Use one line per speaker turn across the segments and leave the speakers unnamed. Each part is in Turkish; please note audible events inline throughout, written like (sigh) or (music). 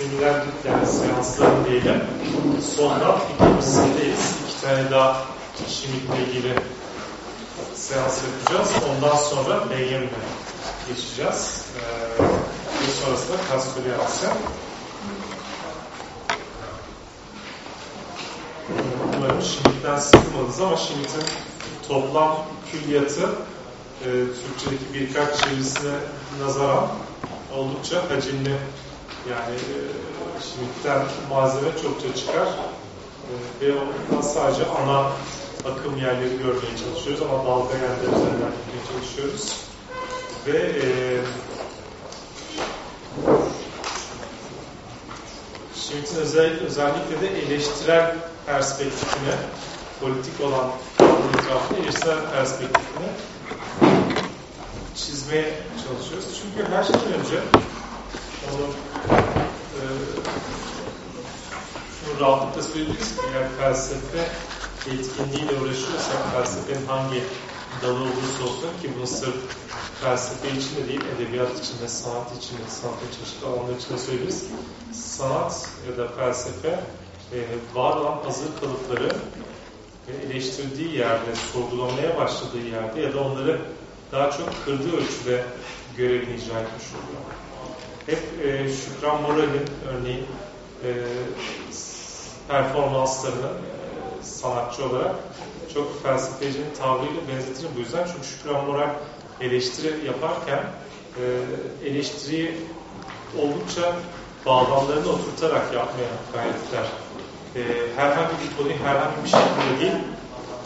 seminer yani seansların diyelim. Sonra ikincisindeyiz. İki tane daha Schmidt'le ilgili seans yapacağız. Ondan sonra Beyem'le geçeceğiz. Ee, bir sonrasında Kastorians'a. Umarım Schmidt'ten sıkılmadınız ama Schmidt'in toplam külliyatı e, Türkçedeki birkaç çevirisine nazaran oldukça hacimli. Yani e, Schmidt'ten malzeme çokça çıkar e, ve ondan sadece ana akım yerleri görmeye çalışıyoruz ama dalga yerleri üzerinden gitmeye çalışıyoruz. Ve e, Schmidt'in özel, özellikle de eleştirel perspektifine, politik olan etrafında eleştirel perspektifine çizmeye çalışıyoruz. Çünkü her şeyden önce onu e, şunu rahatlıkla söyleyebiliriz ki eğer felsefe etkinliğiyle uğraşıyorsak felsefenin hangi dalı olursa olsun ki bunu sırf felsefe için de değil, edebiyat için de, sanat için de, sanatın çeşitli alanlar için de söyleriz. Sanat ya da felsefe e, var olan hazır kalıpları eleştirdiği yerde, sorgulamaya başladığı yerde ya da onları daha çok kırdığı ölçüde görevini icra etmiş oluyor. Hep e, Şükran Moral'in örneğin e, performanslarını e, sanatçı olarak çok felsefecinin tavrıyla benzetirim bu yüzden. Çünkü Şükran Moral eleştiri yaparken e, eleştiriyi oldukça bağlamlarını oturtarak yapmaya gayret eder. E, herhangi bir konuyu herhangi bir şekilde değil,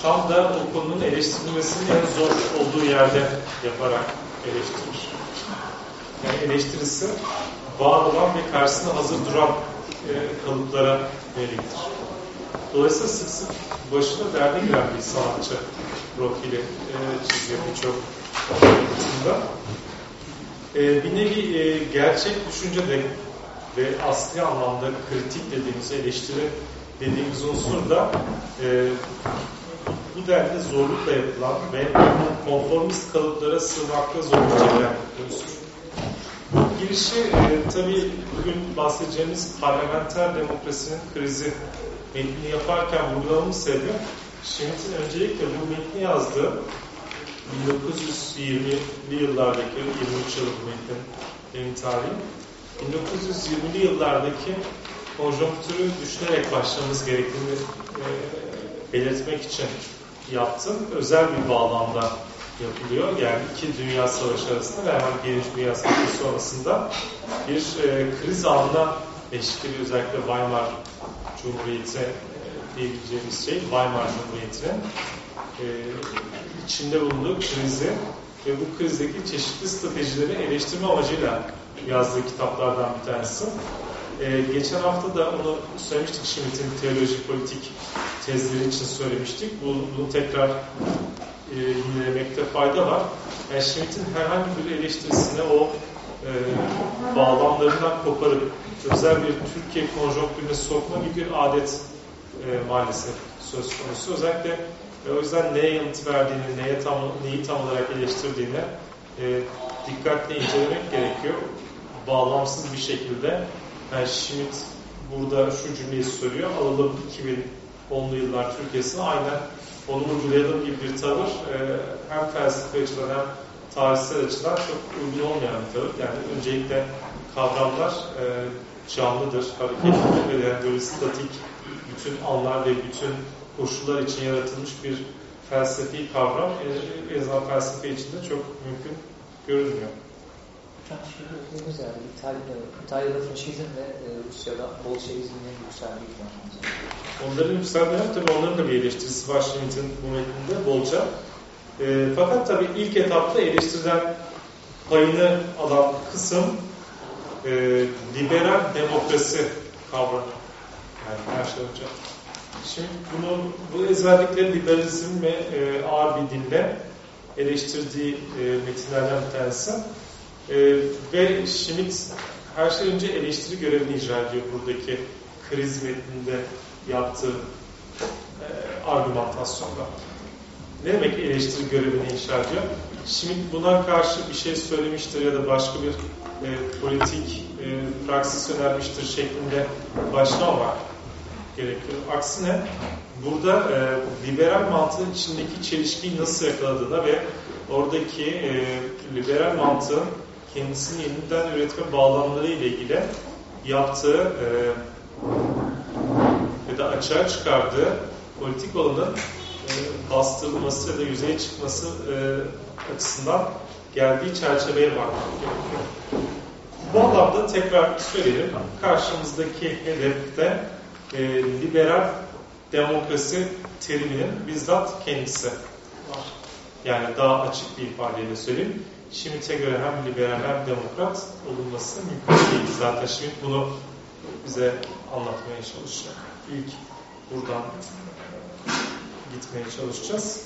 tam da o konunun eleştirilmesinin en zor olduğu yerde yaparak eleştirir. Yani eleştirisi var olan ve karşısına hazır duran e, kalıplara yöneliktir. Dolayısıyla sık sık başına derde giren bir sanatçı profili e, çiziyor birçok anlatımda. E, bir nevi e, gerçek düşünce de ve asli anlamda kritik dediğimiz eleştiri dediğimiz unsur da e, bu denli zorlukla yapılan ve konformist kalıplara sığmakta zorluk çeken unsur. Girişi e, tabii bugün bahsedeceğimiz parlamenter demokrasinin krizi metnini yaparken vurgulamamız sebebi Schmitt'in öncelikle bu metni yazdığı 1920'li yıllardaki 23 yılı bu metnin benim tarihim 1920'li yıllardaki konjonktürü düşünerek başlamamız gerektiğini e, belirtmek için yaptım. Özel bir bağlamda yapılıyor. Yani iki dünya savaşı arasında ve hemen birinci dünya savaşı sonrasında bir e, kriz anına eşlik ediyor. Özellikle Weimar Cumhuriyeti e, diyebileceğimiz şey Weimar Cumhuriyeti'nin e, içinde bulunduğu krizi ve bu krizdeki çeşitli stratejileri eleştirme amacıyla yazdığı kitaplardan bir tanesi. Ee, geçen hafta da onu söylemiştik Schmitt'in teoloji politik tezleri için söylemiştik. Bunu, bunu tekrar e, fayda var. Yani Schmitt'in herhangi bir eleştirisine o e, bağlamlarından koparıp özel bir Türkiye konjonktürüne sokma gibi bir adet e, maalesef söz konusu. Özellikle e, o yüzden neye yanıt verdiğini, neye tam, neyi tam olarak eleştirdiğini e, dikkatle incelemek gerekiyor. Bağlamsız bir şekilde yani Schmidt burada şu cümleyi söylüyor. Alalım 2010'lu yıllar Türkiye'sine aynen onu vurgulayalım gibi bir tavır e, hem felsefe açıdan hem tarihsel açıdan çok uygun olmayan bir tavır. Yani öncelikle kavramlar e, canlıdır, hareketlidir ve yani böyle statik bütün anlar ve bütün koşullar için yaratılmış bir felsefi kavram en azından felsefe içinde çok mümkün görünmüyor.
Dediğimiz yani İtalya'da, İtalya'da faşizm ve e, Rusya'da Bolşevizmin yükseldiği konuşmamız.
Onların yükselmeleri tabii onların da bir eleştirisi var Schmitt'in bu metninde bolca. E, fakat tabii ilk etapta eleştirilen payını alan kısım e, liberal demokrasi kavramı. Yani her şey önce. Şimdi bunu, bu ezberlikleri liberalizm ve e, ağır bir dille eleştirdiği e, metinlerden bir tanesi. E, ve Schmidt her şey önce eleştiri görevini icra ediyor buradaki kriz metninde yaptığı e, argümantasyonda. Ne demek eleştiri görevini inşa ediyor? Schmidt buna karşı bir şey söylemiştir ya da başka bir e, politik e, praksis önermiştir şeklinde başlamamak gerekiyor. Aksine burada e, liberal mantığın içindeki çelişkiyi nasıl yakaladığına ve oradaki e, liberal mantığın kendisini yeniden üretme bağlamları ile ilgili yaptığı e, ya da açığa çıkardığı politik olanın e, bastırılması ya da yüzeye çıkması e, açısından geldiği çerçeveye bakmak gerekiyor. Bu anlamda tekrar söyleyelim. Karşımızdaki hedefte e, liberal demokrasi teriminin bizzat kendisi var. Yani daha açık bir ifadeyle söyleyeyim. Schmitt'e göre hem liberal hem demokrat olunması mümkün değil. Zaten Schmitt bunu bize anlatmaya çalışacak. İlk buradan gitmeye çalışacağız.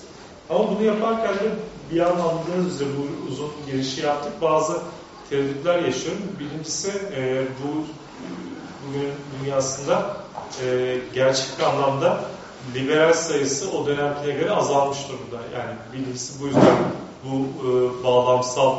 Ama bunu yaparken de bir an anladığınız üzere bu uzun girişi yaptık. Bazı tereddütler yaşıyorum. Birincisi e, bu bugün dünyasında e, gerçek anlamda liberal sayısı o dönemkine göre azalmış durumda. Yani birincisi bu yüzden bu e, bağlamsal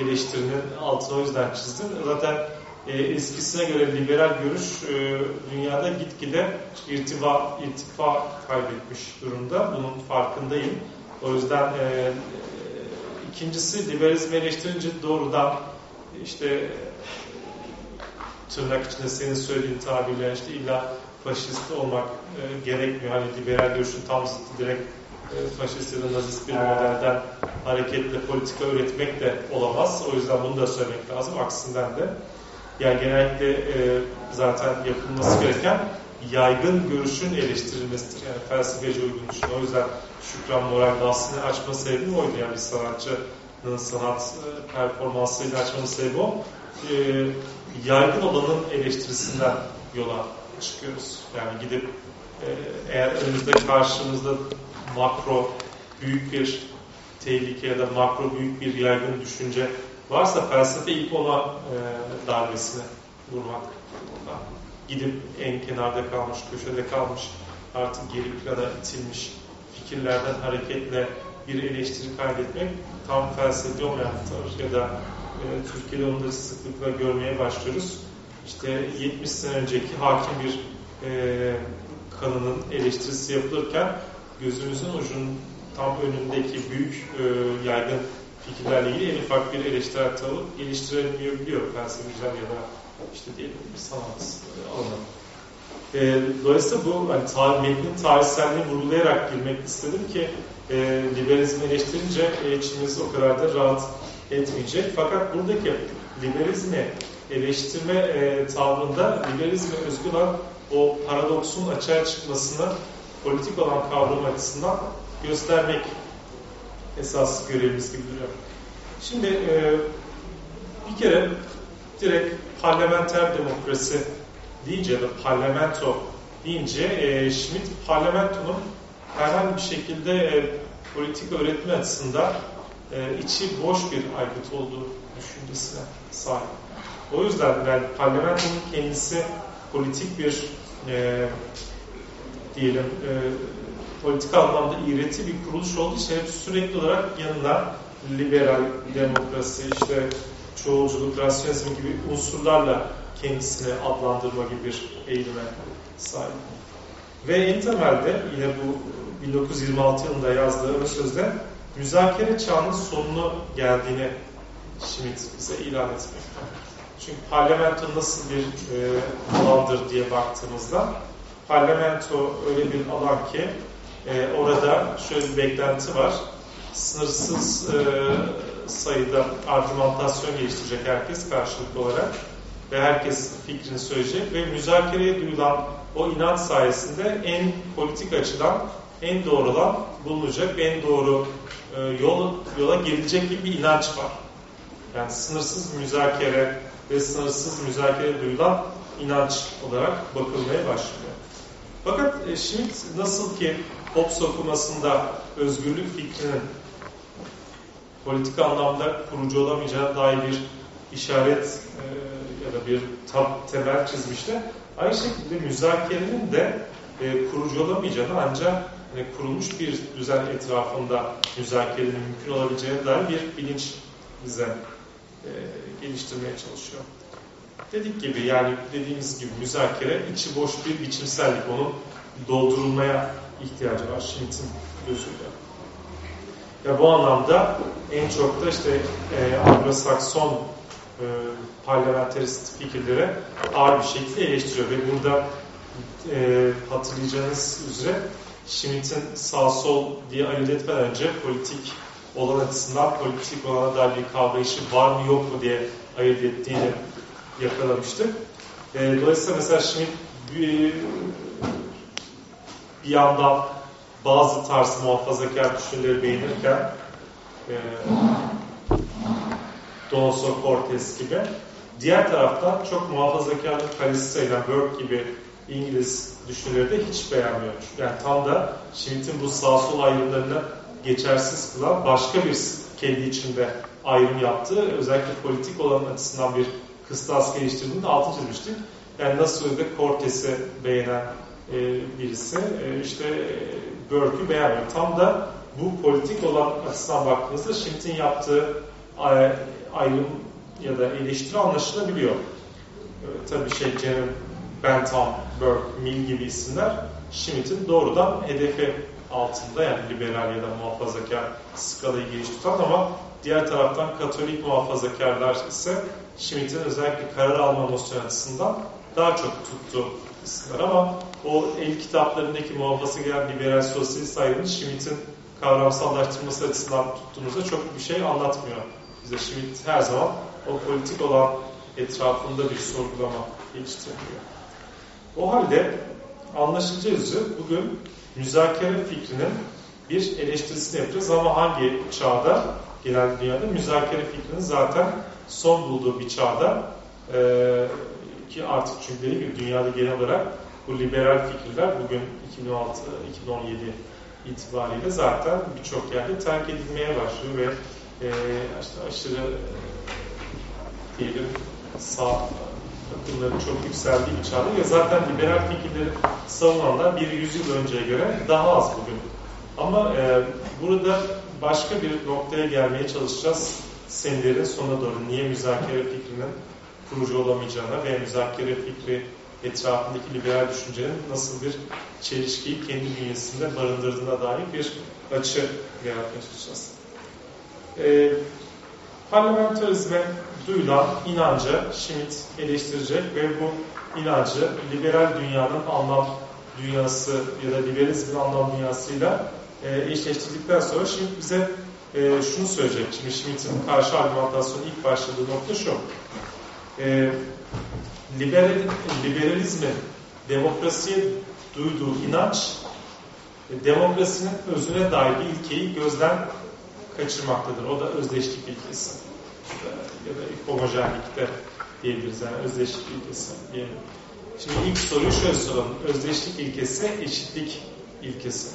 eleştirinin altını o yüzden çizdim. Zaten e, eskisine göre liberal görüş e, dünyada gitgide irtifa, irtifa kaybetmiş durumda. Bunun farkındayım. O yüzden e, ikincisi liberalizmi eleştirince doğrudan işte tırnak içinde senin söylediğin tabirle işte illa faşist olmak e, gerekmiyor. Hani liberal görüşün tam zıttı direkt e, faşist ya da nazist bir modelden hareketle politika üretmek de olamaz. O yüzden bunu da söylemek lazım. Aksinden de yani genellikle e, zaten yapılması gereken yaygın görüşün eleştirilmesidir. Yani felsefeci uygun düşün. O yüzden Şükran Moral aslında açma sebebi oydu. Yani bir sanatçının sanat e, performansıyla açmanın sebebi o. E, yaygın olanın eleştirisinden yola çıkıyoruz. Yani gidip e, eğer önümüzde karşımızda makro büyük bir tehlike ya da makro büyük bir yaygın düşünce varsa felsefe ilk ona e, darbesini vurmak. Gidip en kenarda kalmış, köşede kalmış, artık geri plana itilmiş fikirlerden hareketle bir eleştiri kaydetmek tam felsefi olmayan tavır ya da e, Türkiye'de da sıklıkla görmeye başlıyoruz. İşte 70 sene önceki hakim bir e, kanının eleştirisi yapılırken gözümüzün ucunun tam önündeki büyük e, yaygın fikirlerle ilgili en ufak bir eleştirel tavır geliştiremeyebiliyor felsefeciler ya da işte diyelim bir sanat alanı. E, dolayısıyla bu hani, tarih, metnin tarihselliğini vurgulayarak girmek istedim ki e, liberalizmi eleştirince e, içimiz o kadar da rahat etmeyecek. Fakat buradaki liberalizmi eleştirme e, tavrında liberalizme özgü olan o paradoksun açığa çıkmasını politik olan kavram açısından göstermek esas görevimiz gibi duruyor. Şimdi e, bir kere direkt parlamenter demokrasi deyince ya da parlamento deyince e, Schmidt parlamentonun herhangi bir şekilde e, politik öğretme açısından e, içi boş bir aygıt olduğu düşüncesine sahip. O yüzden yani parlamentonun kendisi politik bir e, diyelim e, politik anlamda iğreti bir kuruluş olduğu için hep sürekli olarak yanına liberal demokrasi, işte çoğulculuk, rasyonizm gibi unsurlarla kendisini adlandırma gibi bir eğilime sahip. Ve en temelde yine bu 1926 yılında yazdığı ön sözde müzakere çağının sonunu geldiğini Schmidt bize ilan etmekte. Çünkü parlamento nasıl bir e, alandır diye baktığımızda parlamento öyle bir alan ki e, orada şöyle bir beklenti var. Sınırsız e, sayıda argümantasyon geliştirecek herkes karşılıklı olarak ve herkes fikrini söyleyecek ve müzakereye duyulan o inanç sayesinde en politik açıdan en doğru olan bulunacak ve en doğru e, yol, yola gelecek gibi bir inanç var. Yani sınırsız müzakere ve sınırsız müzakere duyulan inanç olarak bakılmaya başlıyor. Fakat e, Schmidt nasıl ki Hobbes okumasında özgürlük fikrinin politik anlamda kurucu olamayacağı dair bir işaret e, ya da bir tam temel çizmişti. Aynı şekilde müzakerenin de e, kurucu olamayacağını ancak e, kurulmuş bir düzen etrafında müzakerenin mümkün olabileceğine dair bir bilinç bize e, geliştirmeye çalışıyor. Dedik gibi yani dediğimiz gibi müzakere içi boş bir biçimsellik. Onun doldurulmaya ihtiyacı var Schmitt'in gözüyle. Ya bu anlamda en çok da işte e, Anglo-Sakson e, parlamenterist fikirlere ağır bir şekilde eleştiriyor ve burada e, hatırlayacağınız üzere Schmitt'in sağ sol diye ayırt etmeden önce politik olan açısından politik olana dair bir kavrayışı var mı yok mu diye ayırt ettiğini yakalamıştık. E, dolayısıyla mesela Schmitt bir, yandan bazı tarz muhafazakar düşünceleri beğenirken e, Donoso Cortes gibi diğer taraftan çok muhafazakarlık kalesi sayılan Burke gibi İngiliz düşünürleri de hiç beğenmiyor. Yani tam da Schmitt'in bu sağ sol ayrımlarını geçersiz kılan başka bir kendi içinde ayrım yaptığı özellikle politik olan açısından bir kıstas geliştirdiğini de altı çizmiştik. Yani nasıl da Cortes'i beğenen e, birisi e, işte e, Burke'ü beğenmiyor. Tam da bu politik olan açısından baktığınızda Schmitt'in yaptığı ayrım ya da eleştiri anlaşılabiliyor. E, tabii şey Jeremy Bentham, Burke, Mill gibi isimler Schmitt'in doğrudan hedefi altında yani liberal ya da muhafazakar skalayı geniş tutan ama diğer taraftan Katolik muhafazakarlar ise Schmitt'in özellikle karar alma nosyonu açısından daha çok tuttu isimler ama o el kitaplarındaki muhafazakar liberal sosyalist ayrımı Schmitt'in kavramsallaştırması açısından tuttuğumuzda çok bir şey anlatmıyor. Bize Schmitt her zaman o politik olan etrafında bir sorgulama geliştiriyor. O halde anlaşılacağı üzere bugün müzakere fikrinin bir eleştirisini yapacağız ama hangi çağda? Genel dünyada müzakere fikrinin zaten son bulduğu bir çağda e, ki artık çünkü dediğim gibi dünyada genel olarak bu liberal fikirler bugün 2016-2017 itibariyle zaten birçok yerde terk edilmeye başlıyor ve e, işte aşırı e, diyelim sağ akımların çok yükseldiği bir çağda ve zaten liberal fikirleri savunanlar bir yüzyıl önceye göre daha az bugün. Ama e, burada başka bir noktaya gelmeye çalışacağız seminerin sonuna doğru. Niye müzakere fikrinin kurucu olamayacağına ve müzakere fikri etrafındaki liberal düşüncenin nasıl bir çelişkiyi kendi bünyesinde barındırdığına dair bir açı yaratmaya çalışacağız. E, parlamentarizme duyulan inancı Schmitt eleştirecek ve bu inancı liberal dünyanın anlam dünyası ya da liberalizmin anlam dünyasıyla e, eşleştirdikten sonra Schmitt bize e, şunu söyleyecek. Şimdi Schmitt'in karşı argümantasyonu ilk başladığı nokta şu. E, liberal, liberalizmin demokrasiye duyduğu inanç e, demokrasinin özüne dair bir ilkeyi gözden kaçırmaktadır. O da özdeşlik ilkesi. Ya da homojenlikte diyebiliriz. Yani özdeşlik ilkesi diyelim. Şimdi ilk soruyu şöyle soralım. Özdeşlik ilkesi eşitlik ilkesi?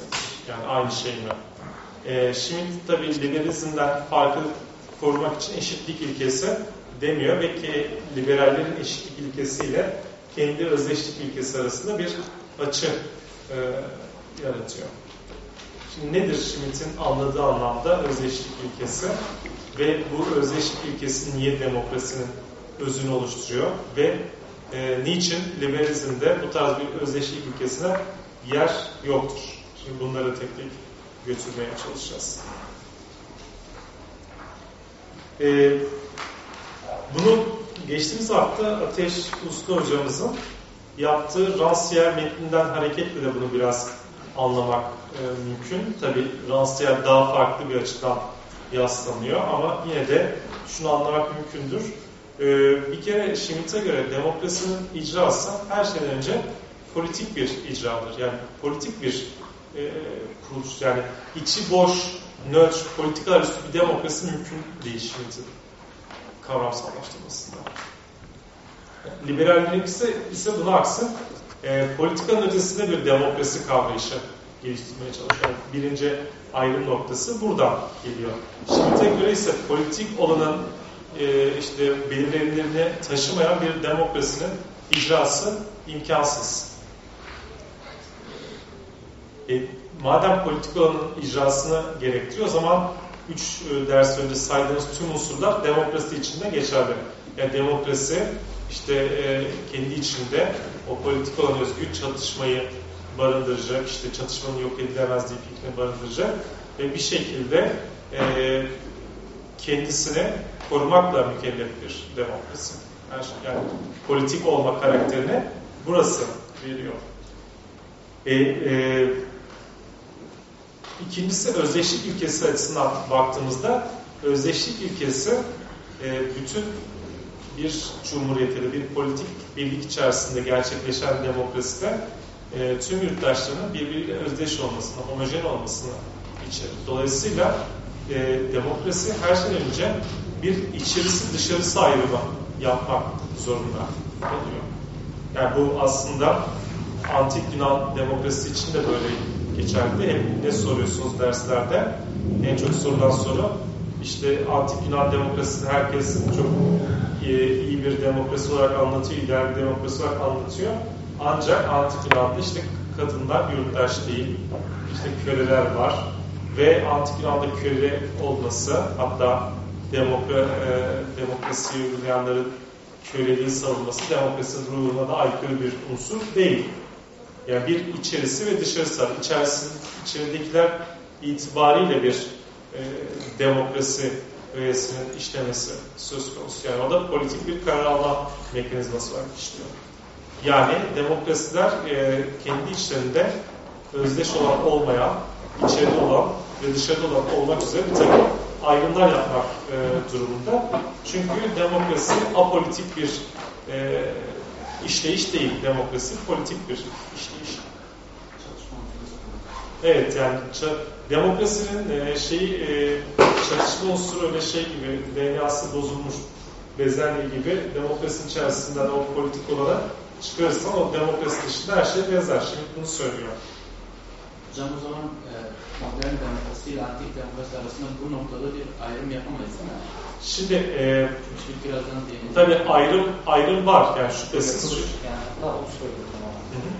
Yani aynı şey mi? E, Schmitt tabi liberalizmden farkı korumak için eşitlik ilkesi demiyor ve ki liberallerin eşitlik ilkesiyle kendi özdeşlik ilkesi arasında bir açı e, yaratıyor. Şimdi nedir Schmitt'in anladığı anlamda özdeşlik ilkesi ve bu özdeşlik ilkesi niye demokrasinin özünü oluşturuyor ve e, niçin liberalizmde bu tarz bir özdeşlik ilkesine yer yoktur? Şimdi bunları tek tek götürmeye çalışacağız. Ee, bunu geçtiğimiz hafta Ateş Uslu hocamızın yaptığı Rancière metninden hareketle de bunu biraz anlamak e, mümkün. Tabi Rancière daha farklı bir açıdan yaslanıyor ama yine de şunu anlamak mümkündür. E, bir kere Schmitt'e göre demokrasinin icrası her şeyden önce politik bir icradır. Yani politik bir e, kuruluş. Yani içi boş, nötr, politikalar üstü bir demokrasi mümkün değil Schmitt'in kavramsallaştırmasında. Liberallerin ise, ise buna aksi e, politikanın ötesinde bir demokrasi kavrayışı geliştirmeye çalışıyor. birinci ayrım noktası buradan geliyor. Schmitt'e göre ise politik olanın e, işte belirlenimlerini taşımayan bir demokrasinin icrası imkansız. E, madem politik olanın icrasını gerektiriyor o zaman üç e, ders önce saydığımız tüm unsurlar demokrasi içinde geçerli. Yani demokrasi işte e, kendi içinde o politik olan özgür çatışmayı barındıracak, işte çatışmanın yok edilemezliği fikrini barındıracak ve bir şekilde e, kendisini korumakla mükellef bir demokrasi. Yani, yani politik olma karakterini burası veriyor. E, e, ikincisi özdeşlik ilkesi açısından baktığımızda özdeşlik ilkesi e, bütün bir cumhuriyette bir politik birlik içerisinde gerçekleşen demokraside e, tüm yurttaşların birbiriyle özdeş olmasını, homojen olmasını içerir. Dolayısıyla e, demokrasi her şeyden önce bir içerisi dışarısı ayrımı yapmak zorunda oluyor. Yani bu aslında antik Yunan demokrasi için de böyle geçerli. Hep ne soruyorsunuz derslerde? En çok sorulan soru işte antik Yunan demokrasisini herkes çok iyi, bir demokrasi olarak anlatıyor, ideal bir demokrasi olarak anlatıyor. Ancak antik Yunan'da işte kadınlar yurttaş değil, işte köleler var ve antik Yunan'da köle olması hatta demokra, e, demokrasiyi uygulayanların köleliği savunması demokrasinin ruhuna da aykırı bir unsur değil. Yani bir içerisi ve dışarısı var. İçerisi, içeridekiler itibariyle bir e, demokrasi öğesinin işlemesi söz konusu. Yani o da politik bir karar alma mekanizması var işliyor. Yani demokrasiler e, kendi içlerinde özdeş olan olmayan, içeride olan ve dışarıda olan olmak üzere bir takım ayrımlar yapmak e, durumunda. Çünkü demokrasi apolitik bir e, işleyiş değil. Demokrasi politik bir işleyiş. Evet yani demokrasinin e, şeyi e, çatışma unsuru öyle şey gibi DNA'sı bozulmuş bezelye gibi demokrasinin içerisinden o politik olarak çıkarırsan o demokrasi dışında her şey benzer. Şimdi bunu söylüyor.
Hocam o zaman e, modern demokrasi ile antik demokrasi arasında bu noktada bir ayrım yapamayız değil mi?
Şimdi e,
Çünkü birazdan
tabii ayrım ayrım var yani şüphesiz.
Yani hatta onu.
Hı hı.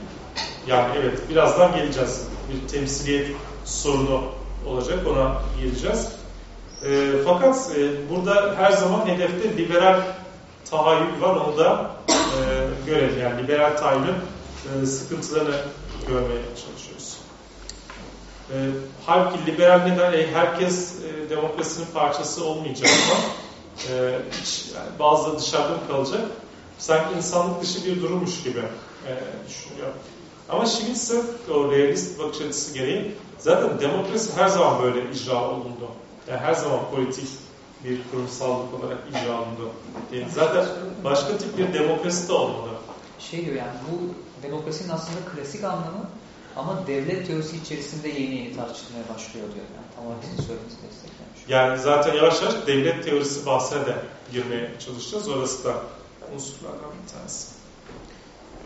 Yani evet birazdan geleceğiz. Bir temsiliyet sorunu olacak ona geleceğiz. E, fakat e, burada her zaman hedefte liberal tahayyül var onu da e, görelim. Yani liberal tahayyülün e, sıkıntılarını görmeye çalışıyoruz. E, halbuki liberal neden? E, herkes e, demokrasinin parçası olmayacak ama e, hiç, yani bazıları dışarıda mı kalacak? Sanki insanlık dışı bir durummuş gibi e, düşünüyor. Ama şimdi sırf o realist bakış açısı gereği zaten demokrasi her zaman böyle icra olundu. Yani her zaman politik bir kurumsallık olarak icra olundu. Yani zaten başka tip bir demokrasi de olmadı.
Şey diyor yani bu demokrasinin aslında klasik anlamı ama devlet teorisi içerisinde yeni yeni tartışılmaya başlıyor diyor. Yani tamamen sizin söylediğinizi desteklemiş.
Yani zaten yavaş yavaş devlet teorisi bahsine de girmeye çalışacağız. Orası da unsurlardan bir tanesi.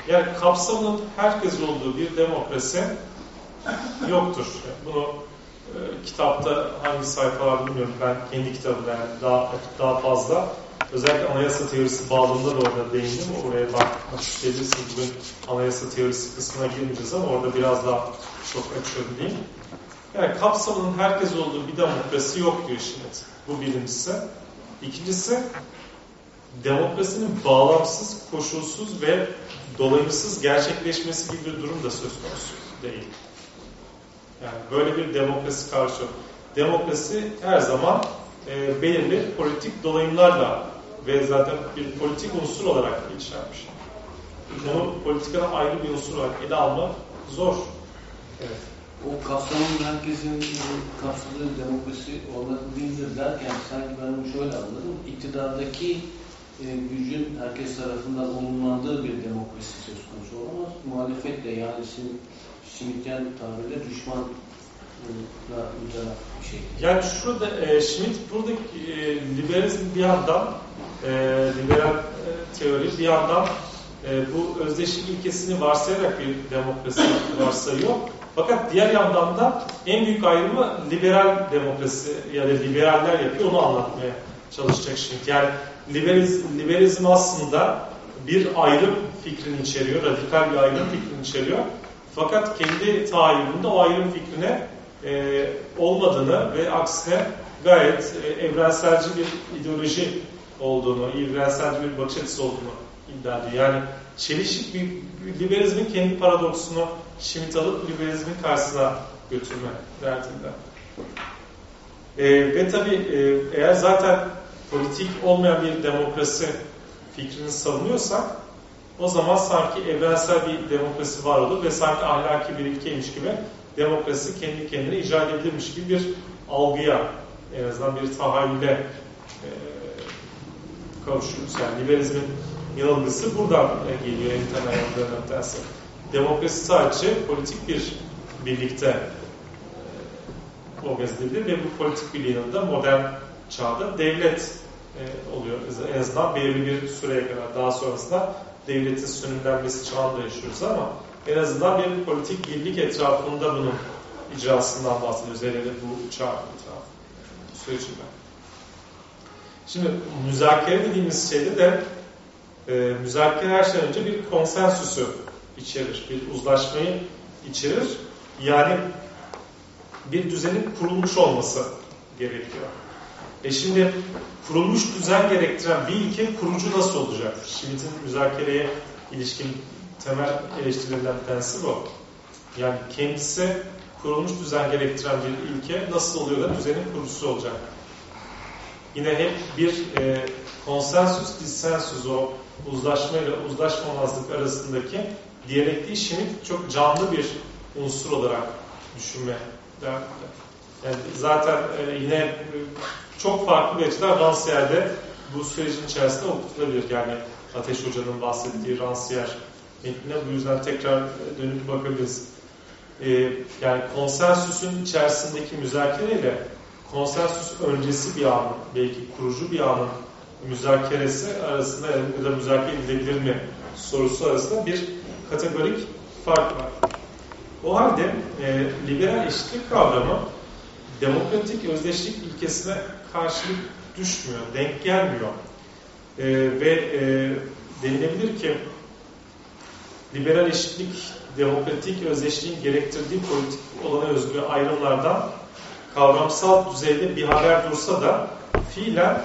Yani kapsamının herkes olduğu bir demokrasi yoktur. Bunu e, kitapta hangi sayfalarda bilmiyorum. Ben kendi kitabımda yani daha daha fazla özellikle anayasa teorisi bağlamında da orada değindim. Oraya bakmak isteyebilirsiniz. Bugün anayasa teorisi kısmına girmeyeceğiz ama orada biraz daha çok açıyorum diyeyim. Yani kapsamının herkes olduğu bir demokrasi yok diyor Schmitt. Bu birincisi. İkincisi demokrasinin bağlamsız, koşulsuz ve dolayımsız gerçekleşmesi gibi bir durum da söz konusu değil. Yani böyle bir demokrasi karşı. Demokrasi her zaman e, belirli politik dolayımlarla ve zaten bir politik unsur olarak bir şey. Bunu politikadan ayrı bir unsur olarak ele almak zor. Evet.
O kapsamın herkesin kapsadığı demokrasi olmak değildir derken sanki ben şöyle anladım. İktidardaki e, gücün herkes tarafından olumlandığı bir demokrasi söz konusu olamaz. Muhalefetle yani Schmitt'yen tabirle düşman şey.
Yani şurada e, Schmitt buradaki e, liberalizm bir yandan e, liberal e, teori bir yandan e, bu özdeşlik ilkesini varsayarak bir demokrasi (laughs) varsayıyor. Fakat diğer yandan da en büyük ayrımı liberal demokrasi ya da liberaller yapıyor. Onu anlatmaya çalışacak Schmitt. Yani liberalizm, liberalizm aslında bir ayrım fikrini içeriyor. Radikal bir ayrım fikrini içeriyor. Fakat kendi tahayyülünde o ayrım fikrine e, olmadığını ve aksine gayet e, evrenselci bir ideoloji olduğunu, evrenselci bir bakış açısı olduğunu iddia ediyor. Yani çelişik bir liberalizmin kendi paradoksunu Schmitt alıp liberalizmin karşısına götürme derdinde. E, ve tabii e, eğer zaten politik olmayan bir demokrasi fikrini savunuyorsak o zaman sanki evrensel bir demokrasi var olur ve sanki ahlaki bir ilkeymiş gibi demokrasi kendi kendine icra edilirmiş gibi bir algıya en azından bir tahayyüle e, kavuşuyoruz. Yani liberalizmin yanılgısı buradan e, geliyor en temel yanılgılarından. Demokrasi sadece politik bir birlikte e, organize edilir ve bu politik birliğin yanında modern çağda devlet e, oluyor. En azından belirli bir süreye kadar. Daha sonrasında devletin sönümlenmesi çağında yaşıyoruz ama en azından bir politik birlik etrafında bunun icrasından bahsediyoruz. Hele bu çağ etrafı sürecinde. Şimdi müzakere dediğimiz şeyde de e, müzakere her şeyden önce bir konsensüsü içerir, bir uzlaşmayı içerir. Yani bir düzenin kurulmuş olması gerekiyor. E şimdi kurulmuş düzen gerektiren bir ilke kurucu nasıl olacaktır? Schmitt'in müzakereye ilişkin temel eleştirilerinden bir tanesi bu. Yani kendisi kurulmuş düzen gerektiren bir ilke nasıl oluyor da düzenin kurucusu olacak? Yine hep bir e, konsensüs, dissensüs o uzlaşma ile uzlaşmamazlık arasındaki diyalektiği Schmitt çok canlı bir unsur olarak düşünme. Yani zaten e, yine çok farklı bir açıdan Rancière'de bu sürecin içerisinde okutulabilir. Yani Ateş Hoca'nın bahsettiği Rancière metnine bu yüzden tekrar dönüp bakabiliriz. Ee, yani konsensüsün içerisindeki müzakereyle konsensüs öncesi bir anın, belki kurucu bir anın müzakeresi arasında ya da müzakere edilebilir mi sorusu arasında bir kategorik fark var. O halde e, liberal eşitlik kavramı demokratik özdeşlik ilkesine karşılık düşmüyor, denk gelmiyor. E, ve e, denilebilir ki liberal eşitlik demokratik özdeşliğin gerektirdiği politik olana özgü ayrımlardan kavramsal düzeyde bir haber dursa da fiilen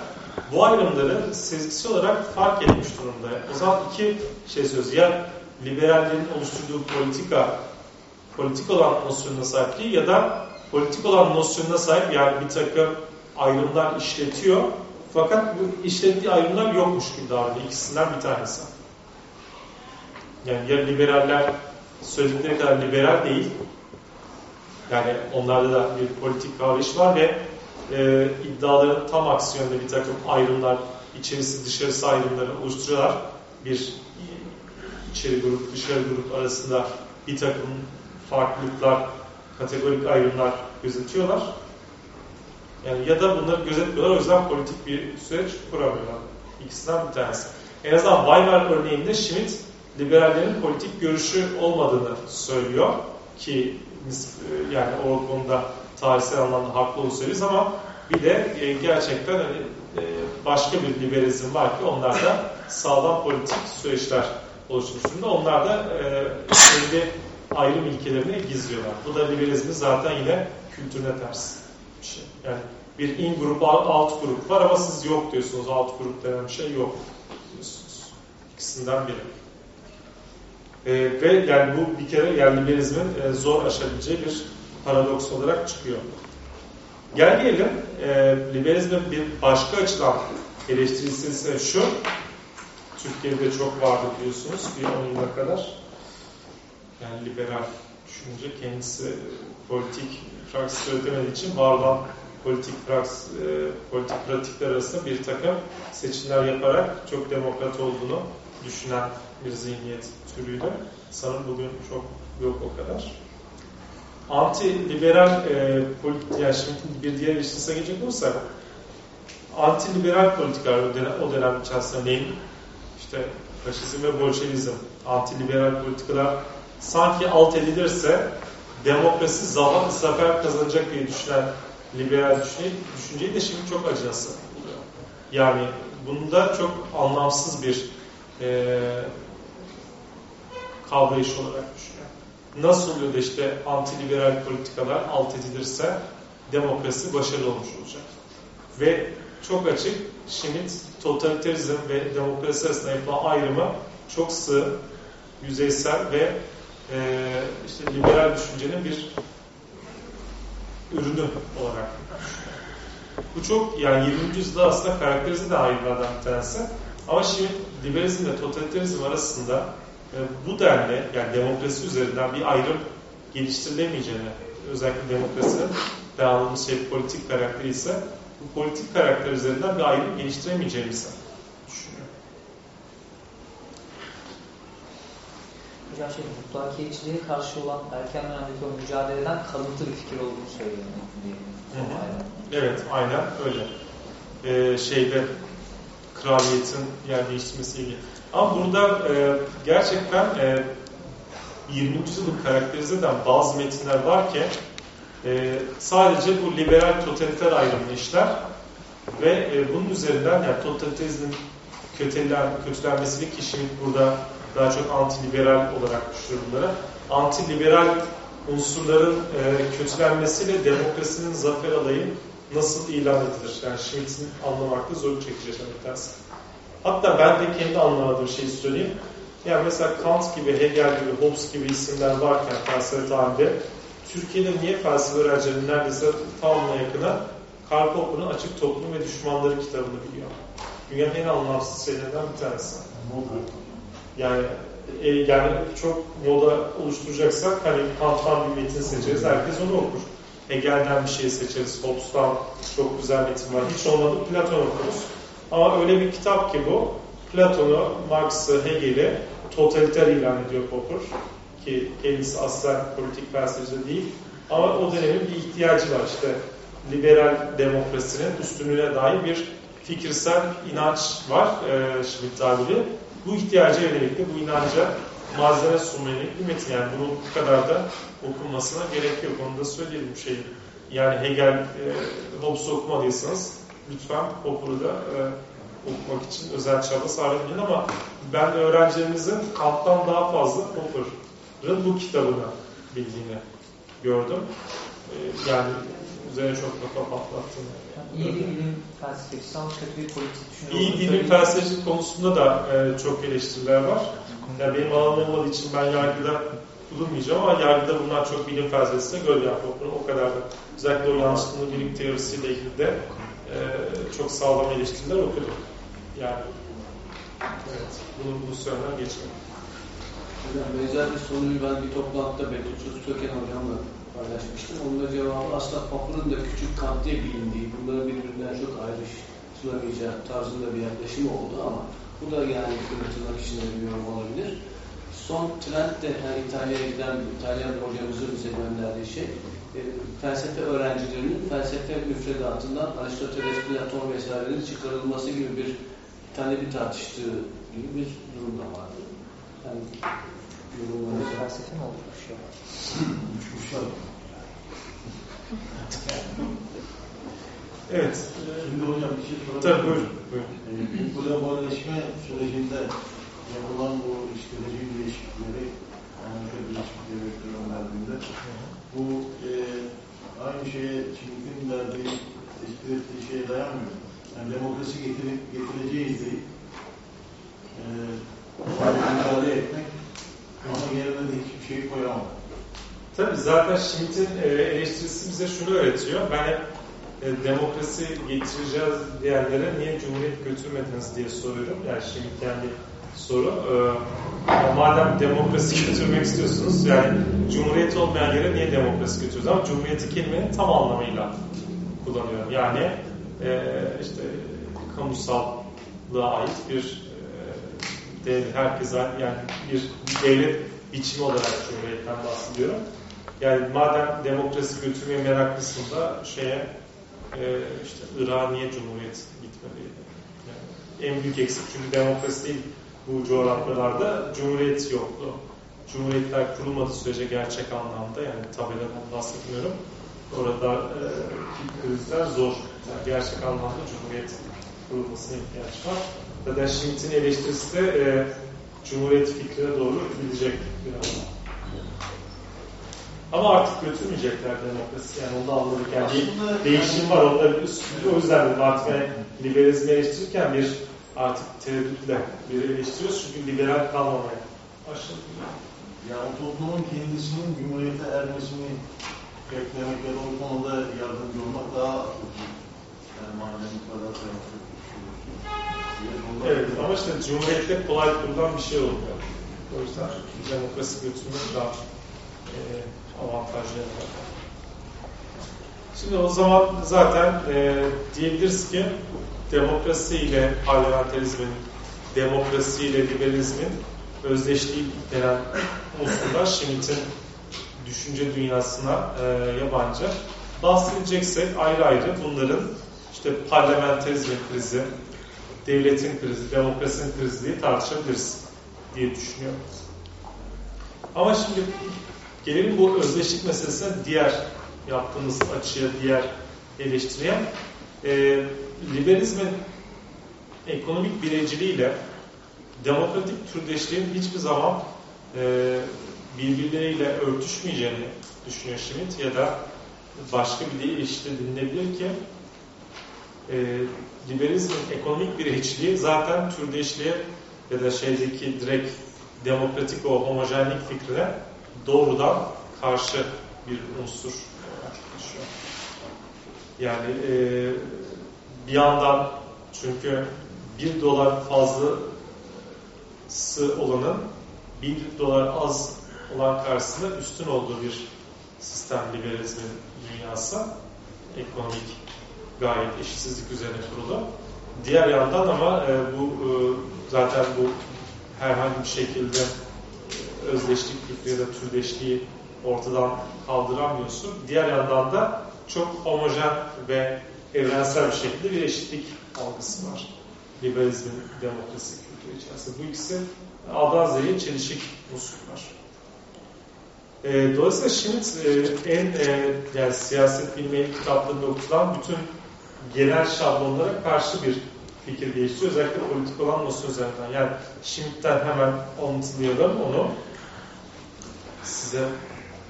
bu ayrımları sezgisi olarak fark etmiş durumda. O zaman iki şey söz. Ya liberallerin oluşturduğu politika politik olan nosyonuna sahip değil ya da politik olan nosyonuna sahip yani bir takım ayrımlar işletiyor. Fakat bu işlettiği ayrımlar yokmuş gibi davranıyor. İkisinden bir tanesi. Yani ya liberaller söyledikleri kadar liberal değil. Yani onlarda da bir politik kavrayış var ve e, iddiaların tam aksi yönde bir takım ayrımlar, içerisi dışarısı ayrımları oluşturuyorlar. Bir içeri grup, dışarı grup arasında bir takım farklılıklar, kategorik ayrımlar gözetiyorlar. Yani ya da bunları gözetmiyorlar, o yüzden politik bir süreç kuramıyorlar. İkisinden bir tanesi. En azından Weimar örneğinde Schmidt liberallerin politik görüşü olmadığını söylüyor ki yani o konuda tarihsel anlamda haklı söylüyoruz ama bir de e, gerçekten hani e, başka bir liberalizm var ki onlar da sağlam politik süreçler oluşturmuş durumda. Onlar da e, kendi ayrım ilkelerini gizliyorlar. Bu da liberalizmin zaten yine kültürüne ters bir şey. Yani bir in grup, alt grup var ama siz yok diyorsunuz. Alt grup denen bir şey yok diyorsunuz. İkisinden biri. E, ve yani bu bir kere yani liberalizmin e, zor aşabileceği bir paradoks olarak çıkıyor. Gel gelelim e, liberalizmin bir başka açıdan eleştirisi ise şu. Türkiye'de çok vardı biliyorsunuz bir 10 yıla kadar. Yani liberal düşünce kendisi politik praksi üretemediği için var olan politik, praks, e, politik pratikler arasında bir takım seçimler yaparak çok demokrat olduğunu düşünen bir zihniyet türüydü. Sanırım bugün çok yok o kadar. Anti-liberal e, politik, yani şimdi bir diğer ilişkisine gelecek olursak, anti-liberal politikalar o dönem, o dönem içerisinde neyin? İşte faşizm ve bolşevizm, anti-liberal politikalar sanki alt edilirse demokrasi zaman zafer kazanacak diye düşünen liberal düşünceyi, düşünceyi de şimdi çok acınası buluyor. Yani bunda çok anlamsız bir e, kavrayış olarak düşünüyor. Nasıl oluyor da işte antiliberal politikalar alt edilirse demokrasi başarılı olmuş olacak. Ve çok açık Schmitt totaliterizm ve demokrasi arasında yapılan ayrımı çok sığ, yüzeysel ve e, işte liberal düşüncenin bir ürünü olarak bu çok yani 20. yüzyılda aslında karakterize de ayrılardan bir tanesi. Ama şimdi liberalizm ve totalitarizm arasında bu denli yani demokrasi üzerinden bir ayrım geliştirilemeyeceğini özellikle demokrasinin devamlı şey politik karakteri ise bu politik karakter üzerinden bir ayrım geliştiremeyeceğimizi düşünüyorum.
Hocam şey, mutlakiyetçiliğe karşı olan erken dönemdeki o mücadeleden kalıntı bir fikir olduğunu söylüyor.
Evet, aynen öyle. Ee, şeyde kraliyetin yer değiştirmesiyle ilgili. Ama burada e, gerçekten e, 20. yüzyılın karakterize eden bazı metinler var ki e, sadece bu liberal totaliter ayrımını işler ve e, bunun üzerinden yani totalitarizmin kötülen, kötülenmesini kişinin burada daha çok anti-liberal olarak düşünüyor bunlara. Anti-liberal unsurların e, kötülenmesiyle demokrasinin zafer alayı nasıl ilan edilir? Yani Schmitt'in anlamakta zorluk çekecek bir tanesi. Hatta ben de kendi anlamadığım şeyi söyleyeyim. Yani mesela Kant gibi, Hegel gibi, Hobbes gibi isimler varken felsefe tarihinde Türkiye'de niye felsefe öğrencilerinin neredeyse tamamına yakına Karl Popper'ın Açık Toplum ve Düşmanları kitabını biliyor. Dünyanın en anlamsız şeylerden bir tanesi. Yani e, yani çok moda oluşturacaksak hani Kant'tan bir metin seçeriz. Herkes onu okur. Hegel'den bir şey seçeriz. Hobbes'tan çok güzel metin var. Hiç olmadı Platon okuruz. Ama öyle bir kitap ki bu. Platon'u, Marx'ı, Hegel'i totaliter ilan ediyor Popper. Ki kendisi aslen politik felsefeci değil. Ama o dönemin bir ihtiyacı var işte. Liberal demokrasinin üstünlüğüne dair bir fikirsel inanç var e, Schmitt tabiri. Bu ihtiyaca yönelik de bu inanca malzeme sunmaya yönelik bir metin. Yani bunun bu kadar da okunmasına gerek yok. Onu da söyleyelim şey. Yani Hegel, e, Hobbes'u okumadıysanız lütfen Popper'ı da e, okumak için özel çaba sarf edin ama ben öğrencilerimizin Kant'tan daha fazla Popper'ın bu kitabını bildiğini gördüm. E, yani üzerine çok kafa patlattığını.
Yani iyi bilim felsefecisi ama kötü politik düşünür
İyi bilim felsefesi konusunda da e, çok eleştiriler var. Yani benim alanım olmadığı için ben yargıda bulunmayacağım ama yargıda bunlar çok bilim felsefesine göre Popper'ın o kadar da özellikle o yanlışlığını bilim teorisiyle ilgili de e, çok sağlam eleştiriler okudum. Yani evet, bunu bu söylemden geçmedim.
Hocam benzer bir soruyu ben bir toplantıda Betül Söken hocamla paylaşmıştım. Onun da cevabı aslında Popper'ın da küçük kant diye bilindiği, bunların birbirinden çok ayrıştırılamayacağı tarzında bir yaklaşım oldu ama bu da yani tırnak içinde bir yorum olabilir. Son trend de yani İtalya'ya giden İtalyan hocamızın bize gönderdiği şey e, felsefe öğrencilerinin felsefe müfredatından Aristoteles, Platon vesairenin çıkarılması gibi bir talebi tartıştığı gibi bir durum da vardı. Yani yorumlarınızı
Felsefe mi olur bu şey?
Evet.
Şimdi hocam bir şey sorabilir
Tabii buyurun. buyurun.
Ee, Bu globalleşme sürecinde yapılan bu işte rejim değişiklikleri, Amerika Birleşik Devletleri önerdiğinde bu e, aynı şeye Çin'in verdiği, tespit ettiği şeye dayanmıyor. Yani demokrasi getirip, getireceğiz deyip e, müdahale etmek ama yerine de hiçbir şey koyamamak.
Tabii zaten Schmitt'in e, eleştirisi bize şunu öğretiyor. Ben hep e, demokrasi getireceğiz diyenlere niye cumhuriyet götürmediniz diye soruyorum. Yani yani bir soru. E, madem demokrasi (laughs) götürmek istiyorsunuz yani cumhuriyet olmayan yere niye demokrasi götürüyoruz? Ama cumhuriyeti kelimenin tam anlamıyla kullanıyorum. Yani e, işte kamusallığa ait bir e, devlet, herkese yani bir devlet biçimi olarak cumhuriyetten bahsediyorum. Yani madem demokrasi götürmeye meraklısın da şeye e, işte Irak'a niye cumhuriyet gitmedi? Yani en büyük eksik çünkü demokrasi değil bu coğrafyalarda cumhuriyet yoktu. Cumhuriyetler kurulmadığı sürece gerçek anlamda yani tabeladan bahsetmiyorum. Orada e, krizler zor. Yani gerçek anlamda cumhuriyet kurulmasına ihtiyaç var. Zaten Schmitt'in eleştirisi de e, cumhuriyet fikrine doğru gidecek biraz. Ama artık götürmeyecekler demokrasi. Yani onu da anladık. Yani bir değişim var. Onda bir, o yüzden de artık yani liberalizmi eleştirirken bir artık tereddütle bir eleştiriyoruz. Çünkü liberal kalmamaya başladı.
Yani o toplumun kendisinin cumhuriyete ermesini beklemek ya da o konuda yardımcı olmak daha yani manevi kadar sayılır.
Evet ama işte Cumhuriyet'te kolay kurulan bir şey olmuyor. O yüzden demokrasi götürmek daha e, avantajlı. Şimdi o zaman zaten e, diyebiliriz ki demokrasi ile parlamenterizmin, demokrasi ile liberalizmin özdeşliği denen unsurlar Schmitt'in düşünce dünyasına e, yabancı. Bahsedeceksek ayrı ayrı bunların işte parlamenterizmin krizi, devletin krizi, demokrasinin krizi diye tartışabiliriz diye düşünüyorum. Ama şimdi gelelim bu özdeşlik meselesine diğer yaptığımız açıya, diğer eleştiriye. E, liberalizmin ekonomik bireciliğiyle demokratik türdeşliğin hiçbir zaman e, birbirleriyle örtüşmeyeceğini düşünüyor Schmitt ya da başka bir deyil işte dinlenebilir ki e, liberalizmin ekonomik bireyçiliği zaten türdeşliğe ya da şeydeki direkt demokratik o homojenlik fikrine doğrudan karşı bir unsur. Yani e, bir yandan çünkü bir dolar fazlası olanın bir dolar az olan karşısında üstün olduğu bir sistem liberalizmin dünyası ekonomik gayet eşitsizlik üzerine kurulu. Diğer yandan ama e, bu e, zaten bu herhangi bir şekilde özdeşlik ya da türdeşliği ortadan kaldıramıyorsun. Diğer yandan da çok homojen ve evrensel bir şekilde bir eşitlik algısı var. Liberalizmin demokrasi kültürü içerisinde. Bu ikisi Aldan Z'ye çelişik unsurlar. E, dolayısıyla Schmitt e, en e, yani siyaset bilmeyi kitaplarında okutulan bütün genel şablonlara karşı bir fikir geliştiriyor. Özellikle politik olan nasıl üzerinden. Yani Schmitt'ten hemen anlatılayalım onu. Size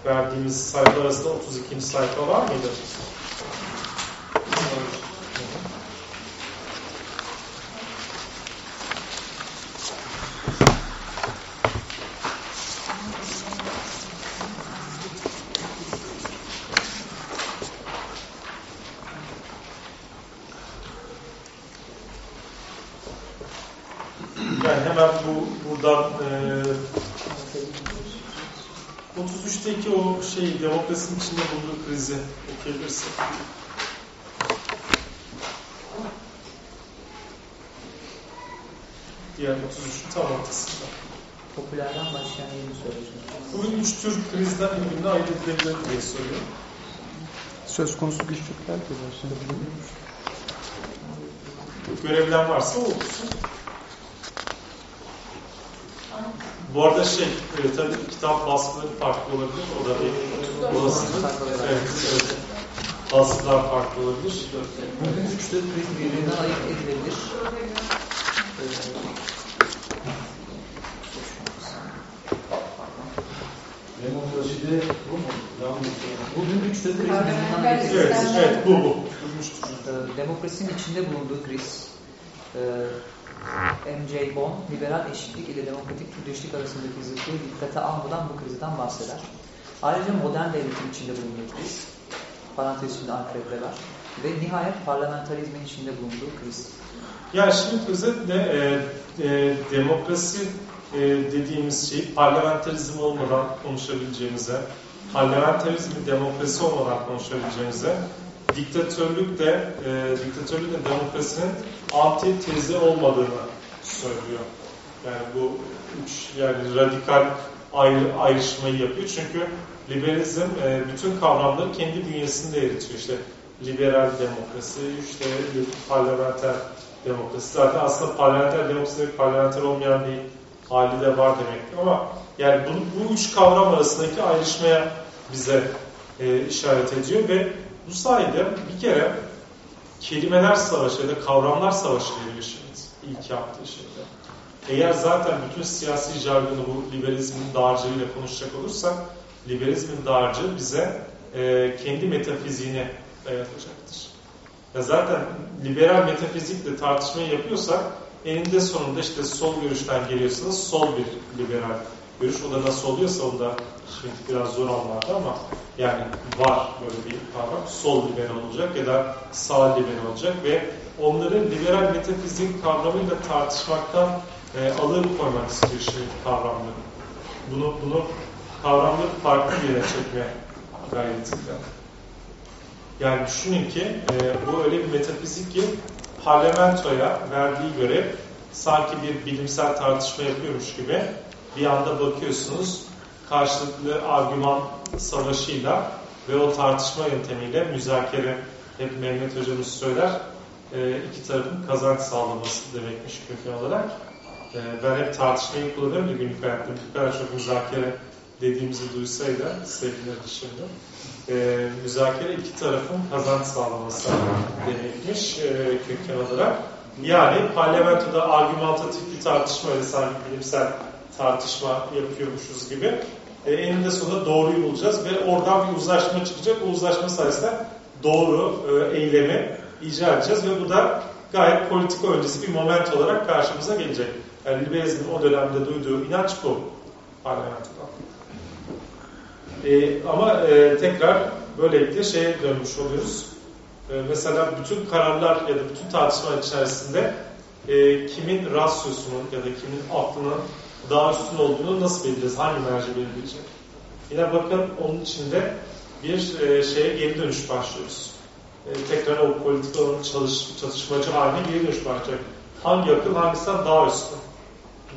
verdiğimiz sayfa arasında 32. sayfa var mıydı? Yani hemen bu buradan e, 33'teki o şey demokrasinin içinde bulunduğu krizi okuyabilirsin. Diğer 33'ün tam ortasında.
Popülerden başlayan yeni söyleyeceğim.
Bugün üç tür krizden birbirine ayırt edilebilir diye soruyor.
Söz konusu güçlükler de
Görebilen varsa o okusun. Bu arada şey, e, tabii kitap baskıları farklı olabilir. O da bir olasılık. Evet, evet. Baskılar farklı olabilir.
Bugün üç tür kriz birbirinden ayırt edilebilir.
Demokraside bu mu? Yanlış.
Bugün üç tür kriz birbirinden ayırt edilebilir.
Evet, evet bu bu.
Ee, demokrasinin içinde bulunduğu kriz, e, M.J. Bond, liberal eşitlik ile demokratik türdeşlik arasındaki zıtlığı dikkate almadan bu krizden bahseder. Ayrıca modern devletin içinde bulunduğu kriz, parantez içinde Ankara ve nihayet parlamentarizmin içinde bulunduğu kriz.
Yani şimdi özetle e, e, demokrasi e, dediğimiz şey parlamenterizm olmadan konuşabileceğimize, parlamenterizmi demokrasi olmadan konuşabileceğimize, diktatörlük de e, diktatörlük de demokrasinin antitezi olmadığını söylüyor. Yani bu üç yani radikal ayrı, ayrışmayı yapıyor. Çünkü liberalizm e, bütün kavramları kendi bünyesinde eritiyor. İşte liberal demokrasi, işte parlamenter demokrasi. Zaten aslında parlamenter demokrasi parlamenter olmayan bir hali de var demek. Ama yani bu, bu üç kavram arasındaki ayrışmaya bize e, işaret ediyor ve bu sayede bir kere kelimeler savaşı ya da kavramlar savaşı şimdi ilk yaptığı şeyde. Eğer zaten bütün siyasi jargonu bu liberalizmin dağarcığıyla konuşacak olursak liberalizmin dağarcığı bize e, kendi metafiziğini dayatacaktır. Ya zaten liberal metafizikle tartışmayı yapıyorsak eninde sonunda işte sol görüşten geliyorsanız sol bir liberal görüş. O da nasıl oluyorsa onu da şimdi biraz zor anlattı ama yani var böyle bir kavram. Sol liberal olacak ya da sağ liberal olacak ve onları liberal metafizik kavramıyla tartışmaktan e, alıkoymak istiyor şimdi kavramları. Bunu, bunu kavramları farklı bir yere çekme gayretinde. Yani düşünün ki e, bu öyle bir metafizik ki parlamentoya verdiği görev sanki bir bilimsel tartışma yapıyormuş gibi bir anda bakıyorsunuz karşılıklı argüman savaşıyla ve o tartışma yöntemiyle müzakere hep Mehmet hocamız söyler e, iki tarafın kazanç sağlaması demekmiş köken olarak. E, ben hep tartışmayı kullanıyorum da günlük hayatta bu kadar çok müzakere dediğimizi duysaydı sevgili şimdi. E, müzakere iki tarafın kazanç sağlaması demekmiş e, köken olarak. Yani parlamentoda argümantatif bir tartışma öyle sanki bilimsel tartışma yapıyormuşuz gibi. E, eninde sonunda doğruyu bulacağız ve oradan bir uzlaşma çıkacak. O uzlaşma sayesinde doğru e, eylemi icra edeceğiz ve bu da gayet politika öncesi bir moment olarak karşımıza gelecek. Yani liberalizmin o dönemde duyduğu inanç bu parlamentoda. E, ama e, tekrar böylelikle şeye dönmüş oluyoruz. E, mesela bütün kararlar ya da bütün tartışmalar içerisinde e, kimin rasyosunun ya da kimin aklının daha üstün olduğunu nasıl belirleyeceğiz? Hangi merci belirleyecek? Yine bakın onun içinde bir e, şeye geri dönüş başlıyoruz. E, tekrar o politik alanın çalış, çatışmacı haline geri dönüş başlayacak. Hangi akıl hangisinden daha üstün?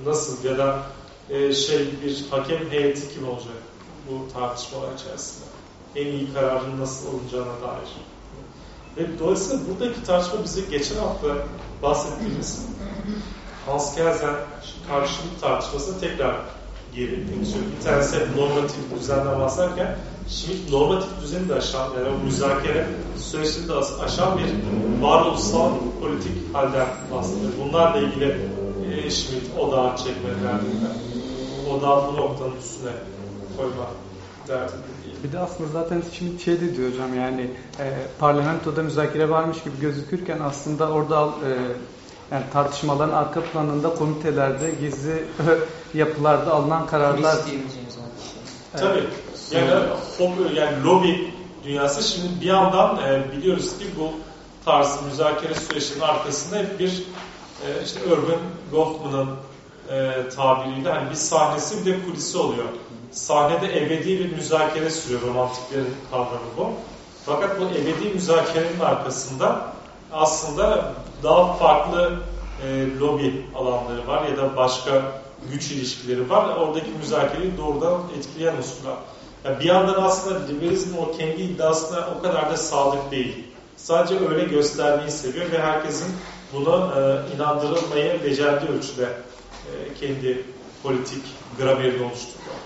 Nasıl? Ya da e, şey bir hakem heyeti kim olacak bu tartışmalar içerisinde? En iyi kararın nasıl alınacağına dair. Ve dolayısıyla buradaki tartışma bize geçen hafta bahsettiğimiz Hans Kelsen karşılık tartışmasına tekrar geri dönüşüyor. Bir tanesi hep normatif düzenden bahsederken şimdi normatif düzeni de aşan, yani o müzakere süreçleri de aşan bir varoluşsal politik halden bahsediyor. Bunlarla ilgili e, Schmidt odağı çekme derdinde. Odağı bu noktanın üstüne koyma derdinde.
Bir de aslında zaten şimdi şey de diyor hocam yani e, parlamentoda müzakere varmış gibi gözükürken aslında orada e, yani tartışmaların arka planında komitelerde gizli (laughs) yapılarda alınan kararlar
o.
Tabii. Yani, o- yani lobi dünyası şimdi bir yandan e, biliyoruz ki bu tarz müzakere süreçlerinin arkasında hep bir e, işte Irving Goffman'ın e, tabiriyle hani bir sahnesi bir de kulisi oluyor. Sahnede ebedi bir müzakere sürüyor romantiklerin kavramı bu. Fakat bu ebedi müzakerenin arkasında aslında daha farklı e, lobi alanları var ya da başka güç ilişkileri var. Oradaki müzakereyi doğrudan etkileyen unsurlar. Yani bir yandan aslında liberalizm o kendi iddiasına o kadar da sadık değil. Sadece öyle göstermeyi seviyor ve herkesin buna e, inandırılmayı becerdiği ölçüde e, kendi politik gramerini oluşturuyor.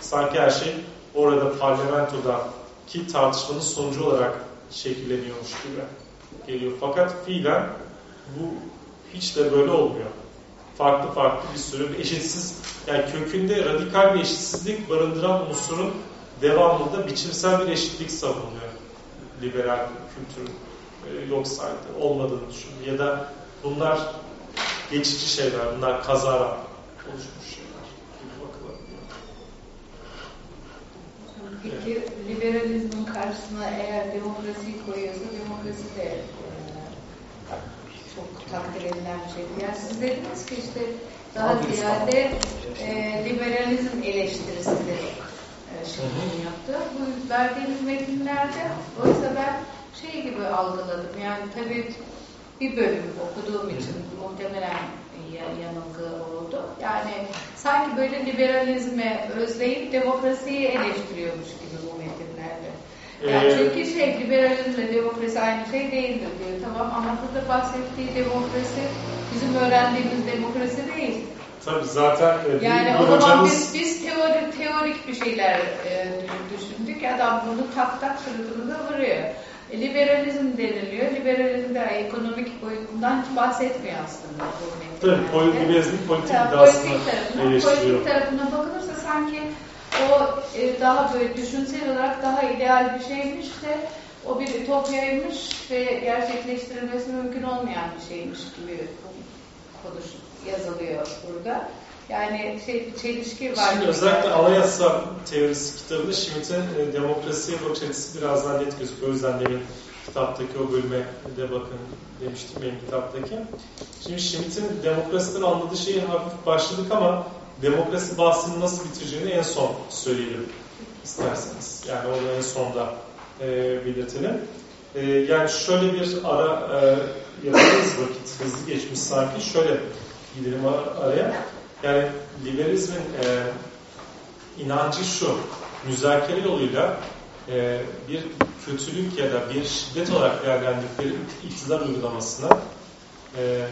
Sanki her şey orada parlamentodaki tartışmanın sonucu olarak şekilleniyormuş gibi geliyor. Fakat fiilen bu hiç de böyle olmuyor. Farklı farklı bir sürü bir eşitsiz, yani kökünde radikal bir eşitsizlik barındıran unsurun devamında biçimsel bir eşitlik savunuyor. Liberal kültürün yok saydı, olmadığını düşünüyor. Ya da bunlar geçici şeyler, bunlar kazara oluşmuş şeyler gibi bakılabiliyor.
Peki liberalizmin karşısına eğer demokrasiyi koyuyorsa demokrasi de e, çok takdir edilen bir şey. Yani siz dediniz ki işte daha ziyade e, liberalizm eleştirisidir e, şeklini yaptı. Bu verdiğiniz metinlerde oysa ben şey gibi algıladım. Yani tabii bir bölüm okuduğum için muhtemelen ya- yanılgı oldu. Yani sanki böyle liberalizme özleyip demokrasiyi eleştiriyormuş gibi bu metinlerde. Yani
Ee,
çünkü şey liberalizmle demokrasi aynı şey değildir diyor. Tamam ama burada bahsettiği demokrasi bizim öğrendiğimiz demokrasi değil.
Tabii zaten e,
Yani o zaman
hocamız
biz, biz teorik, teorik bir şeyler e, düşündük. Adam bunu tak tak sırtımıza vuruyor. E, liberalizm deniliyor. Liberalizm de ekonomik boyutundan hiç bahsetmiyor aslında. bu
tabii politik iddiasını
politik tarafına,
eleştiriyor.
politik tarafına bakılırsa sanki o e, daha böyle düşünsel olarak daha ideal bir şeymiş de o bir ütopyaymış ve gerçekleştirilmesi mümkün olmayan bir şeymiş gibi konuş yazılıyor burada. Yani şey bir çelişki var.
Şimdi özellikle anayasa teorisi kitabında Schmitt'in e, demokrasiye bakış açısı biraz daha net gözüküyor. O yüzden demin kitaptaki o bölüme de bakın demiştim benim kitaptaki. Şimdi Schmitt'in demokrasiden anladığı şeyi hafif başladık ama demokrasi bahsini nasıl bitireceğini en son söyleyelim isterseniz. Yani onu en sonda e, belirtelim. E, yani şöyle bir ara e, yaparız vakit hızlı geçmiş sanki. Şöyle gidelim ar- araya. Yani liberalizmin e, inancı şu, müzakere yoluyla e, bir kötülük ya da bir şiddet olarak değerlendirdikleri iktidar uygulamasını e,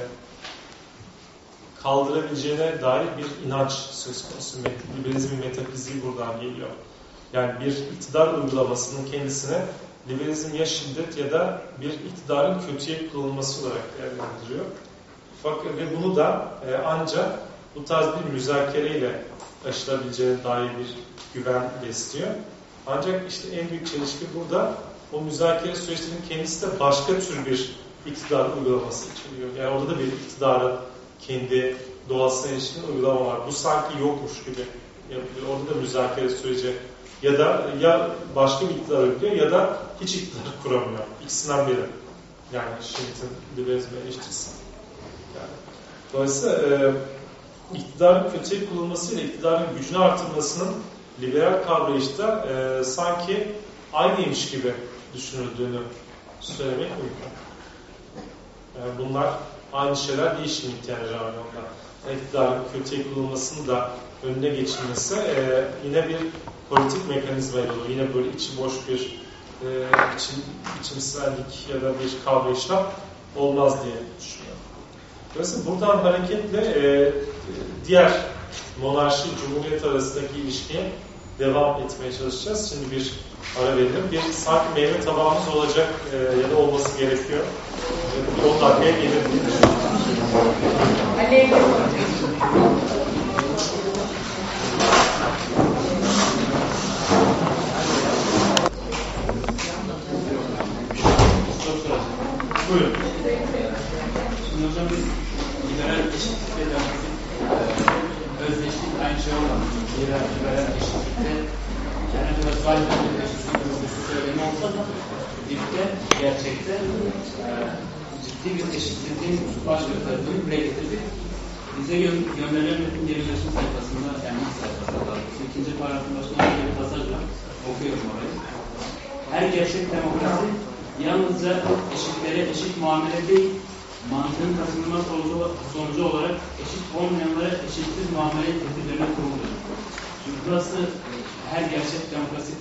kaldırabileceğine dair bir inanç söz konusu. Liberalizmin metafiziği buradan geliyor. Yani bir iktidar uygulamasının kendisine liberalizm ya şiddet ya da bir iktidarın kötüye kullanılması olarak değerlendiriyor. Fakat ve bunu da e, ancak bu tarz bir müzakereyle aşılabileceğine dair bir güven besliyor. Ancak işte en büyük çelişki burada o müzakere süreçlerinin kendisi de başka tür bir iktidar uygulaması içeriyor. Yani orada da bir iktidarın kendi doğasına ilişkin uygulama var. Bu sanki yokmuş gibi yapılıyor. Orada da müzakere süreci ya da ya başka bir iktidar uyguluyor ya da hiç iktidar kuramıyor. İkisinden biri. Yani Schmitt'in liberalizme eleştirisi. Yani, dolayısıyla e, iktidarın kötüye kullanılmasıyla iktidarın gücünü artırmasının liberal kavrayışta e, sanki aynıymış gibi düşünüldüğünü söylemek mümkün. Yani bunlar aynı şeyler değil Schmitt yani Ramon'da. Yani iktidarın kötüye kullanılmasının da önüne geçilmesi e, yine bir politik mekanizmayla olur. Yine böyle içi boş bir e, içim, içimsellik ya da bir kavrayışla olmaz diye düşünüyorum. Dolayısıyla buradan hareketle e, diğer monarşi, cumhuriyet arasındaki ilişkiye devam etmeye çalışacağız. Şimdi bir ara verelim. Bir sanki meyve tabağımız olacak e, ya da olması gerekiyor. E, bir 10 dakikaya gelir.
Aleyhine
Soru soracağım.
Buyurun.
Şimdi hocam biz liberal eşitlik ve demokratik e, özdeşlik aynı şey olmadı. Liberal, liberal eşitlikte yani biraz zaten bir eşitlik demokrasi söylemi olsa da dipte gerçekte e, ciddi bir eşitsizliğin baş gösterdiğini dile getirdik. Bize gö gönderilen metin 25. sayfasında yani ilk sayfasında daha doğrusu ikinci paragrafın başında böyle bir pasaj var. Okuyorum orayı. Her gerçek demokrasi yalnızca eşitlere eşit muamele değil, mantığın kazanılma sonucu, sonucu olarak eşit olmayanlara eşitsiz muamele tedbirlerine kuruludur. Şimdi burası her gerçek demokrasi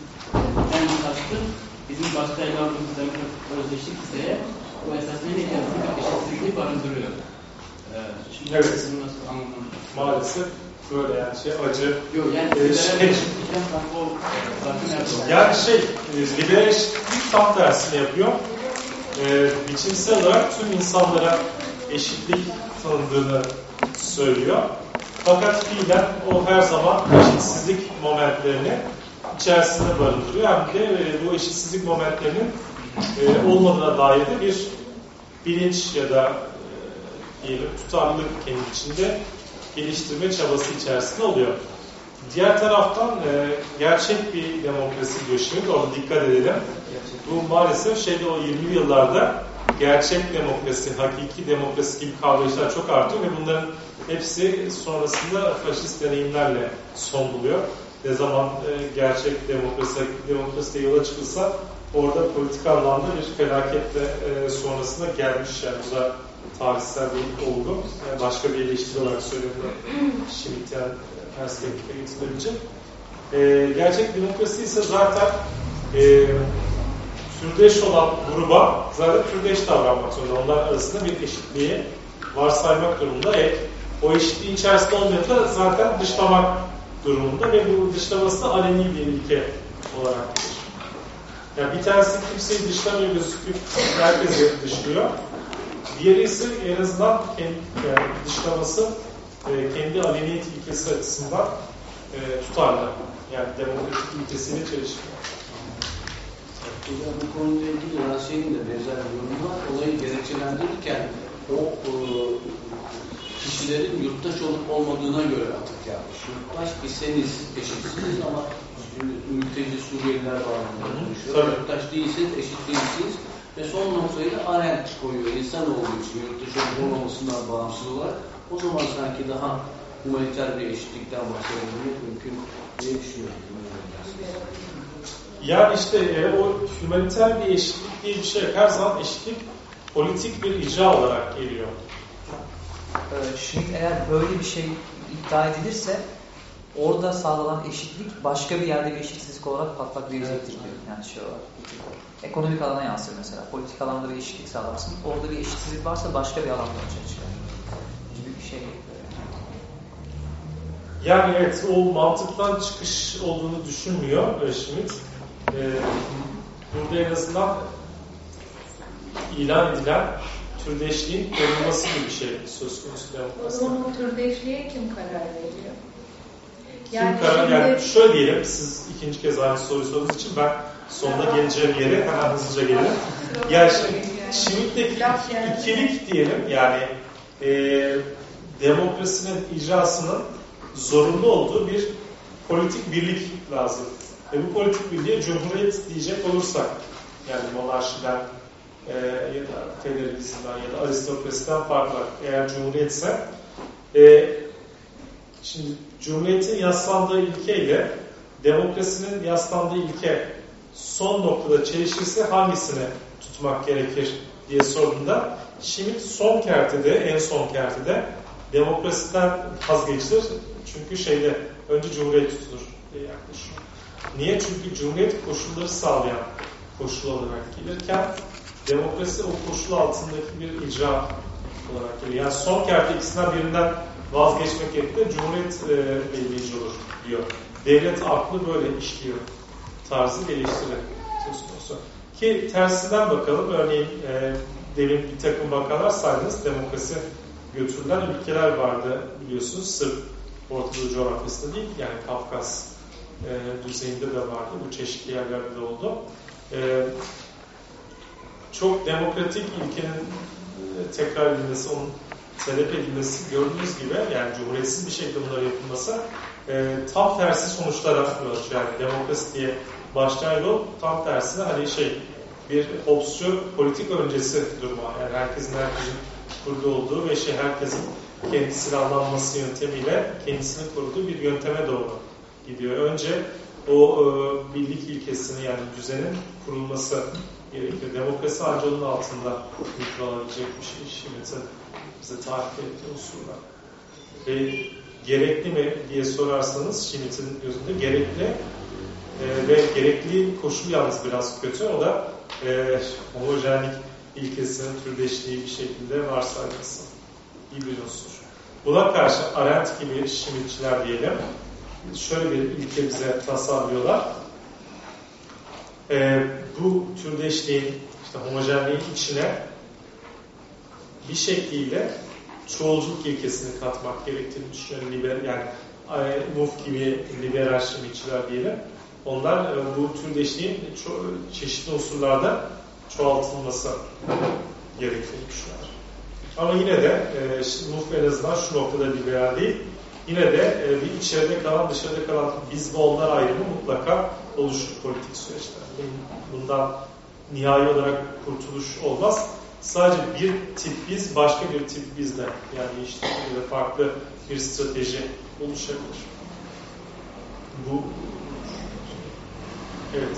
en kastı bizim başta ele aldığımız demokratik özdeşlik ise bu esasında ne kendisinde eşitsizliği barındırıyor. Ee, şimdi
Evet.
bunu nasıl anlamam?
Maalesef böyle yani şey acı.
Yok yani
Ee,
liberal
şey-
eşitlikten farklı ol, farklı nerede?
Yani şey, e, liberal eşitlik tam tersini yapıyor. E, biçimsel olarak tüm insanlara eşitlik tanındığını söylüyor. Fiilen o her zaman eşitsizlik momentlerini içerisinde barındırıyor. Hem de e, bu eşitsizlik momentlerinin e, olmadığına dair de bir bilinç ya da e, diyelim tutarlılık kendi içinde geliştirme çabası içerisinde oluyor. Diğer taraftan e, gerçek bir demokrasi diyor şimdi. Orada dikkat edelim. Bu maalesef şeyde o 20'li yıllarda gerçek demokrasi, hakiki demokrasi gibi kavrayışlar çok artıyor ve bunların hepsi sonrasında faşist deneyimlerle son buluyor. Ne zaman e, gerçek demokrasi, demokrasiye yola çıkılsa orada politik anlamda bir felaketle e, sonrasında gelmiş yani bu da tarihsel bir olgu. Yani başka bir eleştiri olarak söylüyorum. (laughs) Şimdi yani perspektife getirilebilecek. E, gerçek demokrasi ise zaten e, türdeş olan gruba zaten türdeş davranmak zorunda. Onlar arasında bir eşitliği varsaymak durumunda. E, o eşitliğin içerisinde olmayanı da zaten dışlamak durumunda ve bu dışlaması aleni bir ilke olarak. Yani bir tanesi kimseyi dışlamıyor gözüküyor, herkesi dışlıyor. Diğeri ise en azından kendi, yani dışlaması e, kendi aleniyet ilkesi açısından e, tutarlı. Yani demokratik ilkesiyle çelişmiyor.
Burada bu konuyla ilgili Rasya'nın da benzer bir yorumu var. Olayı gerekçelendirirken o e, kişilerin yurttaş olup olmadığına göre atık yapmış. Yurttaş iseniz eşitsiniz ama mülteci Suriyeliler bağlamında konuşuyor. Yurttaş değilseniz eşit değilsiniz. Ve son noktayı da Arendt koyuyor. İnsan olduğu için yurttaş olup olmamasından bağımsız olarak o zaman sanki daha humaniter bir eşitlikten bahsedebilmek mümkün diye düşünüyorum.
Yani işte e, o humaniter bir eşitlik diye bir şey. Her zaman eşitlik politik bir icra olarak geliyor.
Ee, Şimdi eğer böyle bir şey iddia edilirse orada sağlanan eşitlik başka bir yerde bir eşitsizlik olarak patlak verecektir diyor. Yani şey olarak. Ekonomik alana yansır mesela. Politik alanda bir eşitlik sağlarsın. Orada bir eşitsizlik varsa başka bir alanda ortaya çıkar. Gibi bir şey.
Yani evet o mantıktan çıkış olduğunu düşünmüyor Schmidt. E, burada en azından ilan edilen türdeşliğin korunması gibi bir şey söz konusu
O
demokraside.
zaman o türdeşliğe kim karar veriyor?
Kim karar yani şöyle diyelim siz ikinci kez aynı soruyu sorduğunuz için ben sonunda geleceğim yere hemen hızlıca gelelim. Yani şimdi Schmidt'teki ikilik diyelim yani e, demokrasinin icrasının zorunlu olduğu bir politik birlik lazım. Ve bu politik birliğe cumhuriyet diyecek olursak yani monarşiden e, ya da federalizmden ya da aristokrasiden farklı. Eğer cumhuriyetse e, şimdi cumhuriyetin yaslandığı ilkeyle demokrasinin yaslandığı ilke son noktada çelişirse hangisini tutmak gerekir diye sorduğunda Schmidt son kertede, en son kertede demokrasiden vazgeçtir. Çünkü şeyde önce cumhuriyet tutulur yaklaşıyor. Niye? Çünkü cumhuriyet koşulları sağlayan koşul olarak gelirken demokrasi o koşul altındaki bir icra olarak geliyor. Yani son kerte ikisinden birinden vazgeçmek gerektiğinde cumhuriyet e, belirleyici olur diyor. Devlet aklı böyle işliyor tarzı geliştirir konusu. Ki tersinden bakalım. Örneğin e, demin bir takım vakalar saydınız. Demokrasi götürülen ülkeler vardı biliyorsunuz. Sırf Orta Doğu coğrafyasında değil. Yani Kafkas e, düzeyinde de vardı. Bu çeşitli yerlerde de oldu. E, çok demokratik ilkenin e, tekrar edilmesi, onun talep edilmesi gördüğünüz gibi yani cumhuriyetsiz bir şekilde bunlar yapılması e, tam tersi sonuçlara yol açıyor. Yani demokrasi diye başlayan yol tam tersine hani şey bir Hobbes'cu politik öncesi duruma yani herkesin herkesin kurduğu olduğu ve şey herkesin kendisini anlanması yöntemiyle kendisini kurduğu bir yönteme doğru gidiyor. Önce o e, birlik ilkesini yani düzenin kurulması gerekiyor. Demokrasi ancak onun altında mümkün olabilecek bir şey. Şimdi bize tarif ettiği usuller. Ve gerekli mi diye sorarsanız Schmitt'in gözünde gerekli e, ve gerekli koşul yalnız biraz kötü. O da e, homojenlik ilkesinin türdeşliği bir şekilde varsayması gibi bir unsur. Buna karşı Arendt gibi Schmittçiler diyelim şöyle bir ilke bize tasarlıyorlar. E, bu türdeşliğin, işte homojenliğin içine bir şekliyle çoğulculuk ilkesini katmak gerektiğini düşünüyorum. Liber, yani Muf gibi liberal şimdikçiler diyelim. Onlar e, bu türdeşliğin çeşitli unsurlarda çoğaltılması gerektiğini düşünüyorlar. Ama yine de e, Muf en azından şu noktada liberal değil. Yine de e, bir içeride kalan dışarıda kalan biz ve onlar ayrımı mutlaka oluşur politik süreçte. Bundan nihai olarak kurtuluş olmaz. Sadece bir tip biz başka bir tip bizde yani işte böyle farklı bir strateji oluşabilir. Bu evet.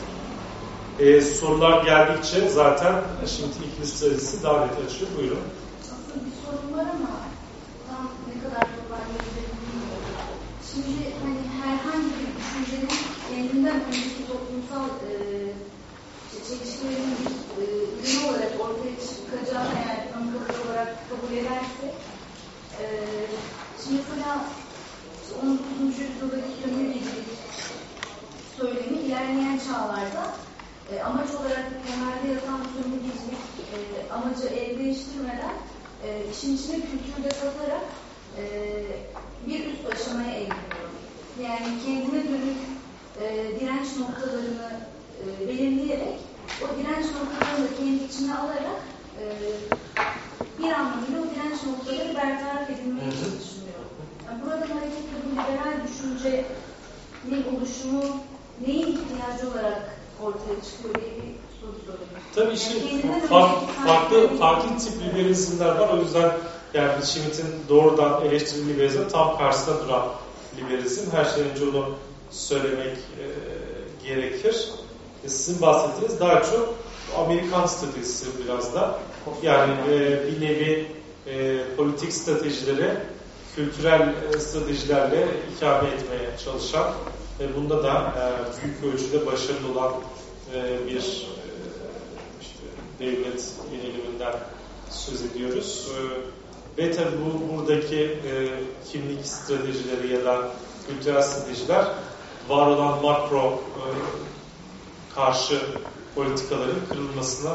Ee, sorular geldikçe zaten şimdi ikili stratejisi daha net açıyor. Buyurun.
Aslında bir sorun var ama tam ne kadar. Şimdi hani herhangi bir düşüncenin kendinden önceki toplumsal e, çelişkilerin bir e, ürünü olarak ortaya çıkacağını eğer ön olarak kabul ederse e, şimdi mesela 19. yüzyıldaki sömürgecilik söylemi ilerleyen çağlarda e, amaç olarak temelde yatan sömürgecilik e, amacı el değiştirmeden e, işin içine kültürde katarak ee, bir üst aşamaya evriliyor. Yani kendine dönük e, direnç noktalarını e, belirleyerek o direnç noktalarını da kendi içine alarak e, bir anlamıyla o direnç noktaları bertaraf edilmeye çalışılıyor. Yani buradan hareketle bu liberal düşünce ne oluşumu neyin ihtiyacı olarak ortaya çıkıyor diye bir soru soruyorum.
Tabii şey,
yani
şimdi
fark,
farklı, farklı tip liberalizmler var. O yüzden yani Schmitt'in doğrudan eleştirili liberalizm tam karşısında duran liberalizm. Her şeyden önce onu söylemek e, gerekir. E, sizin bahsettiğiniz daha çok Amerikan stratejisi biraz da. Yani e, bir nevi e, politik stratejileri kültürel e, stratejilerle ikame etmeye çalışan ve bunda da e, büyük ölçüde başarılı olan e, bir e, işte devlet yöneliminden söz ediyoruz. E, ve tabi bu buradaki e, kimlik stratejileri ya da kültürel stratejiler var olan makro e, karşı politikaların kırılmasına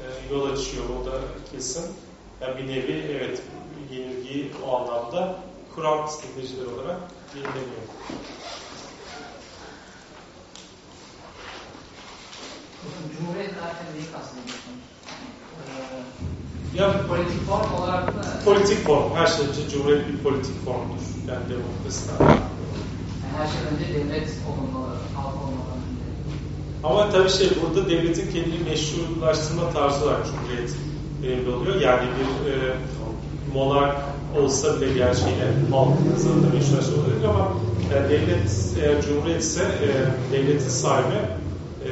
e, yol açıyor. O da kesin. Yani bir nevi evet yenilgiyi o anlamda kuran stratejiler olarak yenileniyor.
Cumhuriyet derken neyi kastediyorsunuz?
Ya
politik form olarak mı?
politik form, her şeyden önce cumhuriyet bir politik formdur. Yani demokrasiden.
Yani her şeyden önce devlet olunmalı, halk olmalı.
Ama tabii şey burada devletin kendini meşrulaştırma tarzı olarak cumhuriyet belirli oluyor. Yani bir e, monark olsa bile gerçeğine halkın nazarında meşrulaştırma oluyor ama yani devlet eğer cumhuriyet ise e, devletin sahibi e,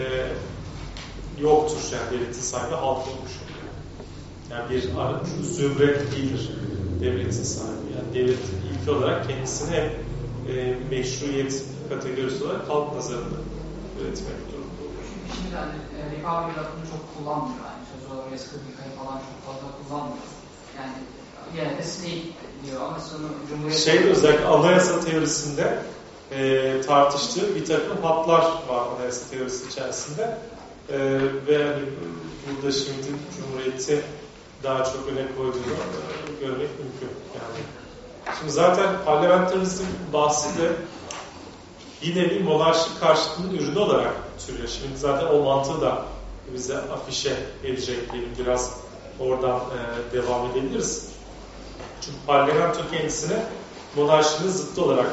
yoktur. Yani devletin sahibi halk olmuş. Yani bir zümre değildir devletin sahibi. Yani devlet ilk olarak kendisini hep e, meşruiyet kategorisi olarak halk nazarında üretmek durumunda olur.
Şimdi hani e, recovery lafını çok kullanmıyor. Yani söz olarak eski bir falan çok fazla kullanmıyor. Yani yine de state diyor ama sonra Cumhuriyet...
Şeyde özellikle anayasa teorisinde e, tartıştığı bir takım hatlar var anayasa teorisi içerisinde. E, ve hani burada şimdi Cumhuriyeti daha çok öne koyduğunu görmek mümkün. Yani. Şimdi zaten parlamenterizm bahsi de bir nevi monarşi karşıtlığının ürünü olarak türüyor. Şimdi zaten o mantığı da bize afişe edecek diyelim. Biraz oradan e, devam edebiliriz. Çünkü parlamento kendisini monarşinin zıttı olarak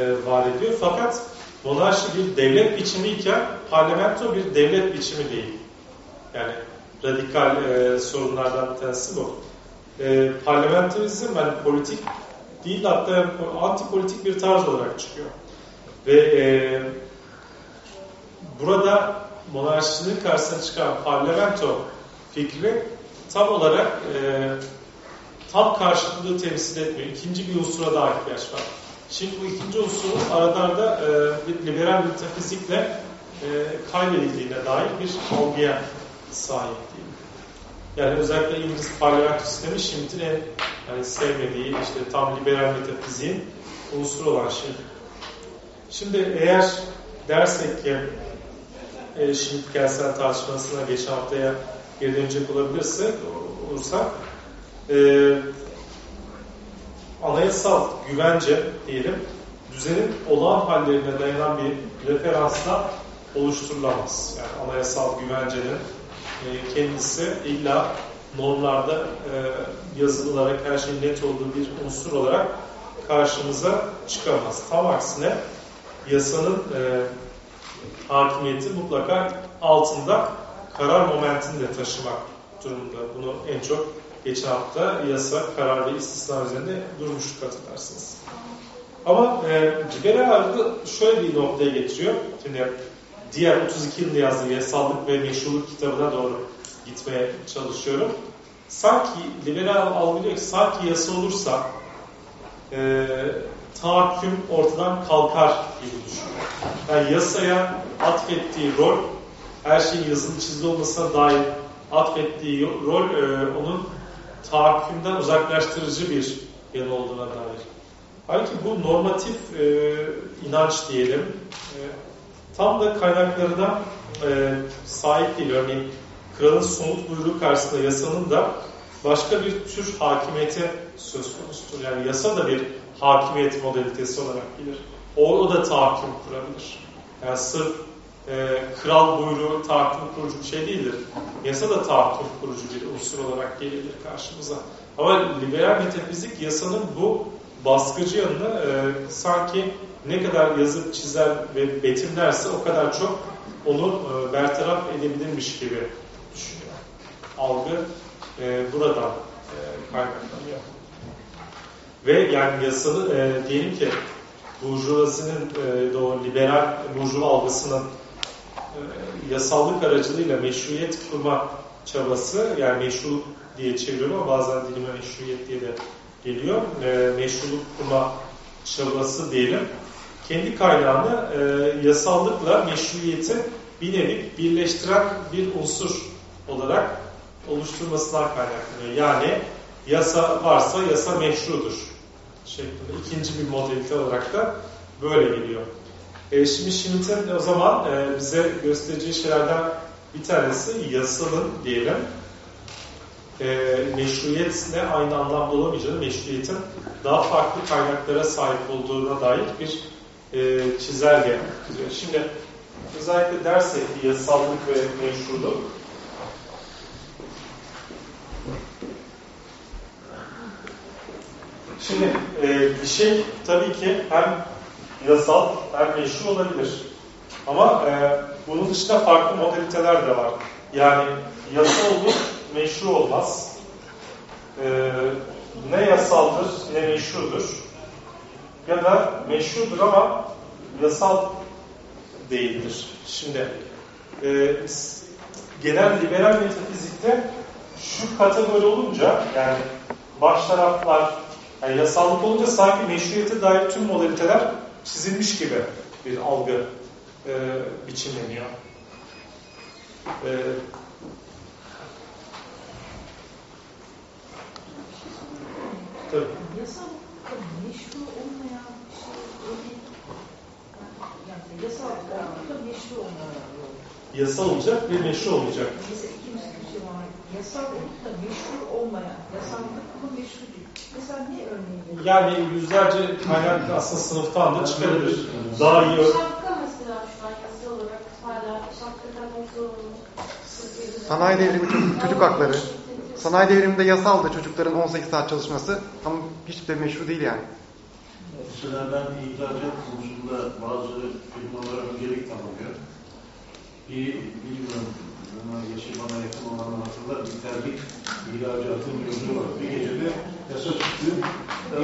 e, var ediyor. Fakat monarşi bir devlet biçimiyken parlamento bir devlet biçimi değil. Yani radikal e, sorunlardan bir tanesi bu. E, parlamenterizm yani politik değil hatta antipolitik bir tarz olarak çıkıyor. Ve e, burada monarşinin karşısına çıkan parlamento fikri tam olarak e, tam karşılığı temsil etmiyor. İkinci bir unsura daha ihtiyaç var. Şimdi bu ikinci unsurun aralarda e, liberal metafizikle e, kaybedildiğine dair bir algıya sahip değil. Yani özellikle İngiliz parlamento sistemi Schmitt'in en yani sevmediği işte tam liberal metafiziğin unsuru olan şey. Şimdi eğer dersek ki e, Schmitt kentsel tartışmasına geçen haftaya geri dönecek olabilirse olursak e, anayasal güvence diyelim düzenin olağan hallerine dayanan bir referansla oluşturulamaz. Yani anayasal güvencenin e, kendisi illa normlarda e, yazılı olarak her şeyin net olduğu bir unsur olarak karşımıza çıkamaz. Tam aksine yasanın e, hakimiyeti mutlaka altında karar momentini de taşımak durumunda. Bunu en çok geçen hafta yasa, karar ve istisna üzerinde durmuştuk hatırlarsınız. Ama e, algı şöyle bir noktaya getiriyor. Şimdi diğer 32 yılında yazdığı yasallık ve meşruluk kitabına doğru gitmeye çalışıyorum. Sanki liberal algı diyor ki sanki yasa olursa e, tahakküm ortadan kalkar gibi düşünüyor. Yani yasaya atfettiği rol her şeyin yazılı çizili olmasına dair atfettiği rol e, onun tahakkümden uzaklaştırıcı bir yanı olduğuna dair. Halbuki bu normatif e, inanç diyelim e, tam da kaynaklarına e, sahip değil. Örneğin kralın somut buyruğu karşısında yasanın da başka bir tür hakimiyete söz konusudur. Yani yasa da bir hakimiyet modalitesi olarak gelir. O, o da tahakküm kurabilir. Yani sırf e, kral buyruğu tahakküm kurucu bir şey değildir. Yasa da tahakküm kurucu bir unsur olarak gelir karşımıza. Ama liberal metafizik yasanın bu baskıcı yanını e, sanki ne kadar yazıp çizer ve betimlerse o kadar çok onu e, bertaraf edebilirmiş gibi düşünüyor. Algı e, buradan e, kaynaklanıyor. Ve yani yasalı e, diyelim ki burjuvazinin e, o liberal burjuva algısının e, yasallık aracılığıyla meşruiyet kurma çabası yani meşruluk diye çeviriyorum ama bazen dilime meşruiyet diye de geliyor. E, meşruluk kurma çabası diyelim. Kendi kaynağını e, yasallıkla meşruiyeti bir nevi birleştiren bir unsur olarak oluşturmasından kaynaklanıyor. Yani yasa varsa yasa meşrudur şeklinde ikinci bir modalite olarak da böyle geliyor. E, şimdi Schmidt'in o zaman e, bize göstereceği şeylerden bir tanesi yasalın diyelim e, meşruiyetle aynı anlamda olamayacağını, meşruiyetin daha farklı kaynaklara sahip olduğuna dair bir e, çizelge çiziyor. Şimdi özellikle ders yasallık ve meşruluk Şimdi e, bir şey tabii ki hem yasal hem meşru olabilir. Ama e, bunun dışında farklı modaliteler de var. Yani yasa olur, meşru olmaz. E, ne yasaldır ne meşrudur. Ya da meşrudur ama yasal değildir. Şimdi e, genel liberal metafizikte şu kategori olunca yani baş taraflar yani yasallık olunca sanki meşruiyete dair tüm modaliteler çizilmiş gibi bir algı e, biçimleniyor. E, tabii.
Yasal meşru olmayan bir şey öyle yani yasal olmak da meşru olmayan yol.
Yasal olacak ve meşru olmayacak.
Mesela ikinci bir şey var. Yasal olup da meşru olmayan, yasallık ama meşru değil. Mesela ne örneği?
Yani yüzlerce kaynak aslında sınıftan da çıkabilir. Daha iyi
Şapka mesela şu an yasa olarak hala şapka takmak zorunlu.
Sanayi devrimi çocuk, çocuk hakları. Sanayi devriminde yasaldı çocukların 18 saat çalışması ama hiç de meşru değil yani.
Mesela ben ihracat konusunda bazı firmalara öncelik tanımıyor. Bir, bilmiyorum, bana yaşı bana yakın olanı hatırlar, bir terlik ihracatın gözü var. Bir gecede yasa çıktı,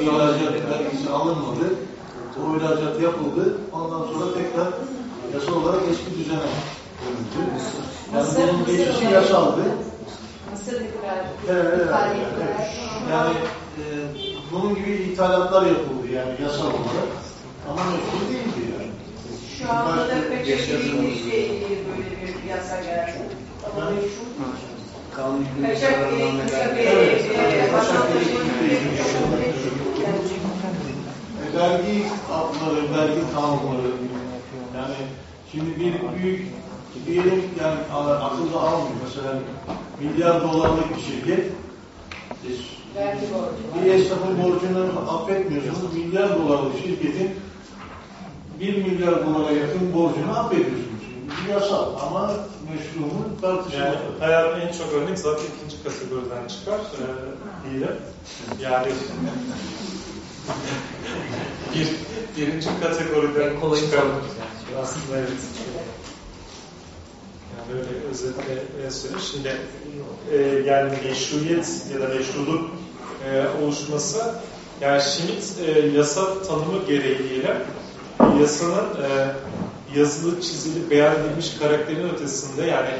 ihracat vergisi alınmadı, o ihracat yapıldı, ondan sonra tekrar yasa olarak eski düzene dönüldü. Yani bunun geçişi yasaldı.
Mısır liberal
Evet. Yani e, bunun gibi ithalatlar yapıldı yani yasal olarak. Ama meşru değildi yani.
Şu anda da pek ilgili böyle bir yasa geldi. Ama
Kanun
Kaçak
hükümlü
kaçak
Evet,
e,
kaçak
vatandaşın
E, vergi hakları, vergi kanunları. Yani şimdi bir büyük diyelim yani akılda almıyor. Mesela milyar dolarlık bir şirket
borcu.
bir esnafın borcunu affetmiyorsunuz. Milyar dolarlık şirketin bir milyar dolara yakın borcunu affediyorsunuz. Bu yasal ama meşru mu tartışılır.
Yani hayatın en çok örnek zaten ikinci kategoriden çıkar. Ee, hile. Yani (laughs) bir, birinci kategoriden
En kolayını
çıkar. Aslında evet. Yani öyle özetle e, söyleyeyim. Şimdi e, yani meşruiyet ya da meşruluk e, oluşması yani Schmitt e, yasa tanımı gereği diyelim yasanın e, yazılı, çizili, beyan edilmiş karakterin ötesinde yani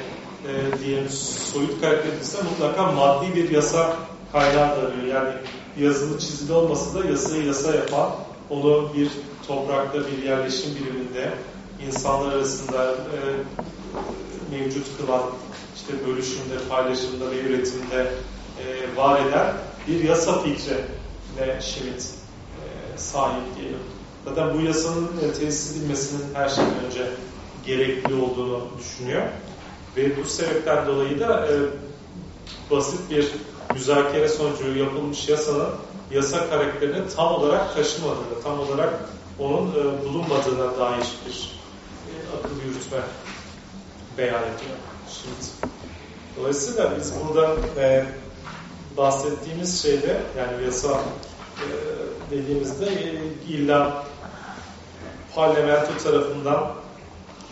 e, diyelim soyut karakterin ötesinde mutlaka maddi bir yasa kaynağı da arıyor. Yani yazılı, çizili olmasa da yasayı yasa yapan, onu bir toprakta, bir yerleşim biriminde insanlar arasında e, mevcut kılan, işte bölüşümde, paylaşımda ve üretimde e, var eden bir yasa fikrine Schmitt e, sahip diyelim. Zaten bu yasanın tesis edilmesinin her şeyden önce gerekli olduğunu düşünüyor. Ve bu sebepten dolayı da e, basit bir müzakere sonucu yapılmış yasanın yasa karakterini tam olarak taşımadığını, tam olarak onun e, bulunmadığına dair bir e, akıl yürütme beyan ediyor Schmitt. Dolayısıyla biz burada e, bahsettiğimiz şeyde yani yasa e, dediğimizde e, illa parlamento tarafından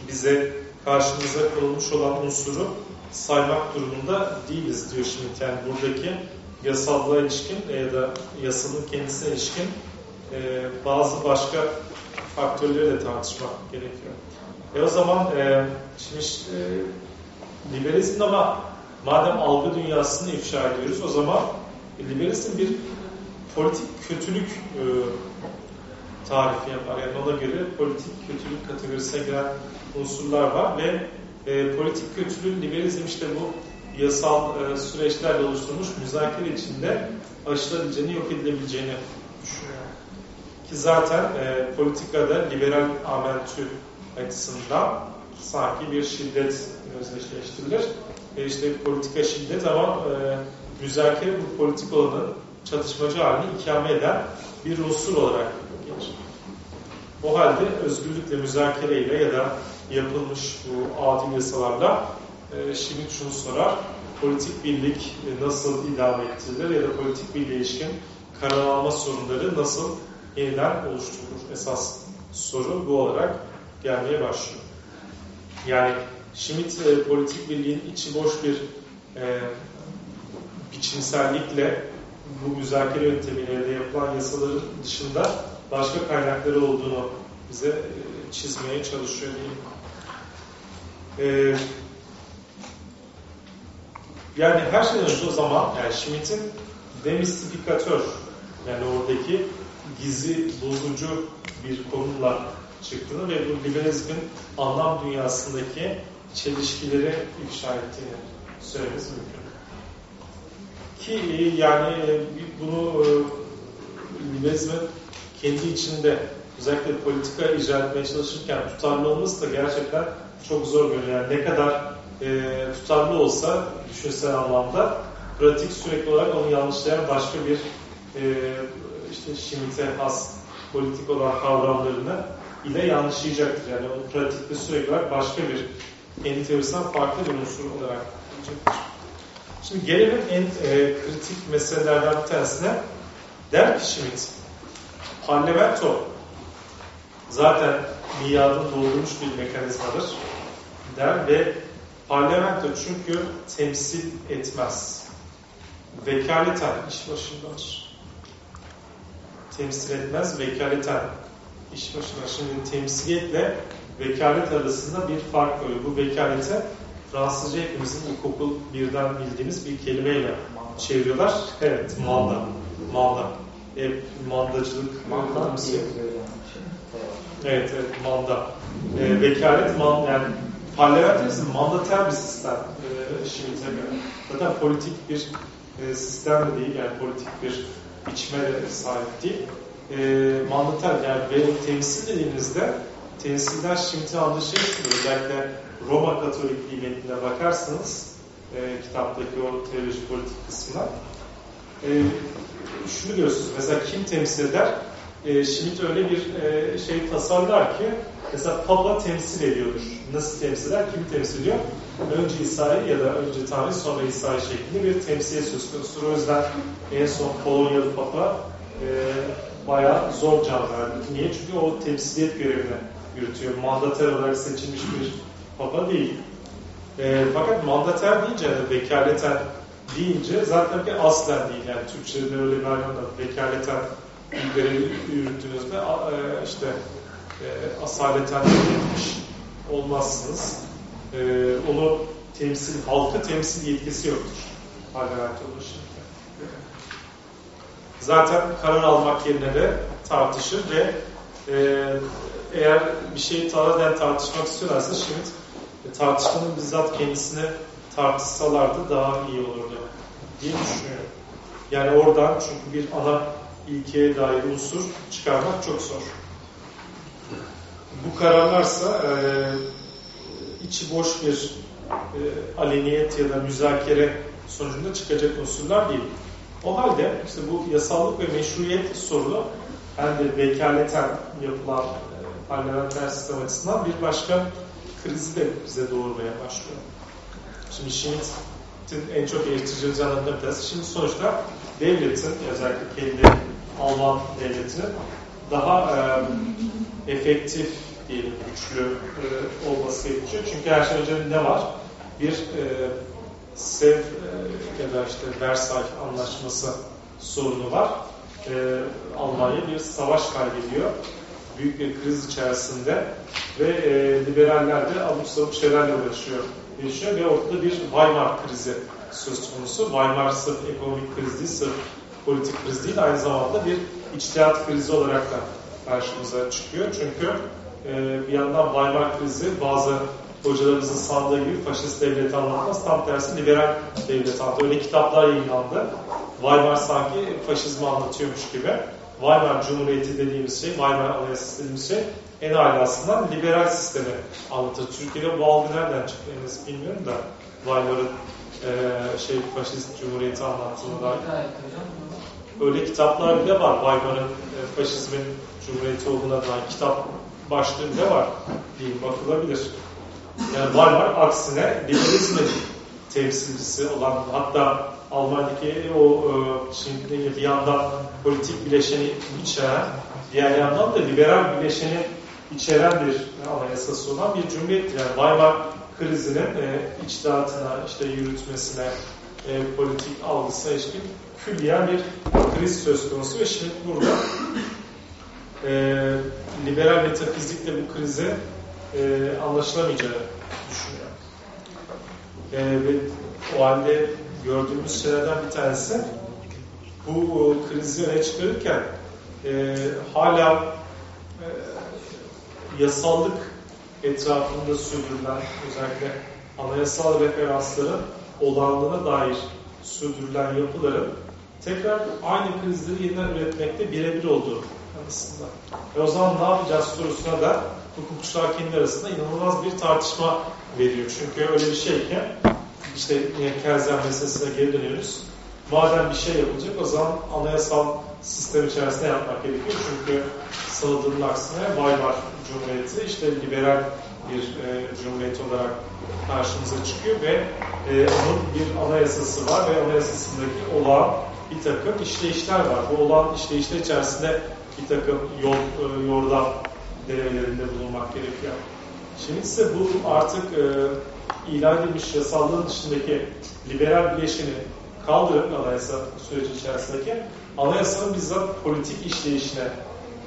bize karşımıza konulmuş olan unsuru saymak durumunda değiliz diyor Schmitt. Yani buradaki yasallığa ilişkin ya da yasanın kendisine ilişkin e, bazı başka faktörleri de tartışmak gerekiyor. E o zaman e, şimdi e, liberalizm ama madem algı dünyasını ifşa ediyoruz o zaman liberalizm bir politik kötülük e, tarifi yapar. Yani ona göre politik kötülük kategorisine giren unsurlar var ve e, politik kötülüğün liberalizm işte bu yasal e, süreçlerle oluşturulmuş müzakere içinde aşılabileceğini, yok edilebileceğini düşünüyor. Ki zaten e, politikada liberal amentü açısından sanki bir şiddet özdeşleştirilir. E işte politika şiddet ama e, müzakere bu politik olanın çatışmacı halini ikame eden bir unsur olarak gelir. O halde özgürlükle, müzakereyle ya da yapılmış bu adil yasalarla e, şimdi şunu sorar. Politik birlik nasıl idame ettirilir ya da politik birliğe ilişkin karar alma sorunları nasıl yeniden oluşturulur? Esas soru bu olarak gelmeye başlıyor. Yani Schmitt e, politik birliğin içi boş bir e, biçimsellikle bu müzakere yöntemiyle yapılan yasaların dışında başka kaynakları olduğunu bize e, çizmeye çalışıyor diyeyim. E, yani her şeyden önce o zaman yani Schmitt'in demistifikatör yani oradaki gizli bozucu bir konumla çıktığını ve bu liberalizmin anlam dünyasındaki çelişkileri ifşa ettiğini söylememiz mümkün. Ki yani bunu liberalizmin kendi içinde özellikle politika icra etmeye çalışırken tutarlı olması da gerçekten çok zor görünüyor. Yani ne kadar e, tutarlı olsa düşünsel anlamda pratik sürekli olarak onu yanlışlayan başka bir e, işte Schmitt'e has politik olan kavramlarını ile yanlışlayacaktır. Yani o pratikte sürekli olarak başka bir kendi teorisinden farklı bir unsur olarak olacaktır. Şimdi gelelim en e, kritik meselelerden bir tanesine. Der ki Schmitt, parlamento zaten miadını doldurmuş bir mekanizmadır der ve parlamento çünkü temsil etmez. Vekaleten iş başındadır. Temsil etmez, vekaleten iş başında. Şimdi temsiliyetle vekalet arasında bir fark koyuyor. Bu vekalete Fransızca hepimizin ilkokul birden bildiğimiz bir kelimeyle çeviriyorlar. Evet, manda. Manda. Hep mandacılık.
Manda diye
Evet, evet, manda. E, vekalet, manda, yani parlamenterizm mandater bir sistem e, Schmitt'e göre. Zaten politik bir e, sistem de değil, yani politik bir biçime de sahip değil. E, mandater, yani ve temsil dediğinizde temsilden Schmitt'in aldığı şey özellikle Roma Katolikliği metnine bakarsanız e, kitaptaki o teoloji politik kısmına e, şunu görürsünüz. Mesela kim temsil eder? E, Schmitt öyle bir e, şey tasarlar ki mesela Papa temsil ediyordur. Nasıl temsil eder? Kim temsil ediyor? Önce İsa'yı ya da önce Tanrı sonra İsa'yı şeklinde bir temsiye söz konusu. O yüzden en son Polonyalı Papa e, bayağı zor can verdi. Niye? Çünkü o temsiliyet görevini yürütüyor. Mandater olarak seçilmiş bir papa değil. E, fakat mandater deyince yani vekaleten deyince zaten bir aslen değil. Yani Türkçe'de öyle bir anlamda vekaleten görevi yürüttüğünüzde e, işte e, asaleten yetmiş olmazsınız. E, onu temsil, halkı temsil yetkisi yoktur. Parlamento ulaşırken. Zaten karar almak yerine de tartışır ve e, eğer bir şeyi tamamen tartışmak istiyorlarsa şimdi tartışmanın bizzat kendisini tartışsalardı daha iyi olurdu diye düşünüyorum. Yani oradan çünkü bir ana ilkeye dair unsur çıkarmak çok zor. Bu kararlarsa e, içi boş bir e, aleniyet ya da müzakere sonucunda çıkacak unsurlar değil. O halde işte bu yasallık ve meşruiyet sorunu hem de vekaleten yapılan e, parlamenter sistem açısından bir başka krizi de bize doğurmaya başlıyor. Şimdi Schmitt'in en çok eleştireceği yanlarından bir tanesi. Şimdi sonuçta devletin, özellikle kendi Alman devletinin daha e, efektif diyelim güçlü e, olması gerekiyor. Çünkü her şeyden önce ne var? Bir e, Sev e, ya da işte Versay anlaşması sorunu var. E, Almanya bir savaş kaybediyor. Büyük bir kriz içerisinde ve e, liberaller de alıp savup şeylerle uğraşıyor. Yaşıyor ve ortada bir Weimar krizi söz konusu. Weimar sırf ekonomik kriz değil, sırf politik kriz değil, aynı zamanda bir içtihat krizi olarak da karşımıza çıkıyor. Çünkü e, bir yandan Weimar krizi bazı hocalarımızın sandığı gibi faşist devleti anlatmaz. Tam tersi liberal devleti anlatıyor. Öyle kitaplar yayınlandı. Weimar sanki faşizmi anlatıyormuş gibi. Weimar Cumhuriyeti dediğimiz şey, Weimar Anayasası dediğimiz şey en alasından liberal sistemi anlatır. Türkiye'de bu algı nereden çıktı henüz bilmiyorum da Weimar'ın e, şey faşist cumhuriyeti anlattığını dair. Öyle kitaplar bile var. Weimar'ın e, faşizmin cumhuriyeti olduğuna dair kitap başlığı bile var. Değil bakılabilir. Yani Weimar aksine liberalizmin temsilcisi olan hatta Almanya'daki o e, şimdi bir yandan politik bileşeni içeren diğer yandan da liberal bileşeni içeren bir anayasası olan bir cumhuriyettir. Yani Weimar krizinin e, içtihatına, işte yürütmesine, e, politik algısına ilişkin külliyen bir kriz söz konusu ve şimdi burada e, liberal metafizikle bu krizi e, anlaşılamayacağı düşünüyor. E, ve o halde gördüğümüz şeylerden bir tanesi bu krizi öne çıkarırken e, hala e, yasallık etrafında sürdürülen özellikle anayasal referansların olağanlığına dair sürdürülen yapıların tekrar aynı krizleri yeniden üretmekte birebir olduğu kanısında. Ve o zaman ne yapacağız sorusuna da hukukçular kendi arasında inanılmaz bir tartışma veriyor. Çünkü öyle bir şey ki işte yine Kerzen meselesine geri dönüyoruz. Madem bir şey yapılacak o zaman anayasal sistem içerisinde yapmak gerekiyor. Çünkü sanıldığının aksine Weimar Cumhuriyeti işte liberal bir e, cumhuriyet olarak karşımıza çıkıyor ve e, onun bir anayasası var ve anayasasındaki olağan bir takım işleyişler var. Bu olağan işleyişler içerisinde bir takım yol, e, yordam denemelerinde bulunmak gerekiyor. Şimdi ise bu artık e, ilan edilmiş yasallığın dışındaki liberal bileşeni kaldırıp anayasa süreci içerisindeki anayasanın bizzat politik işleyişine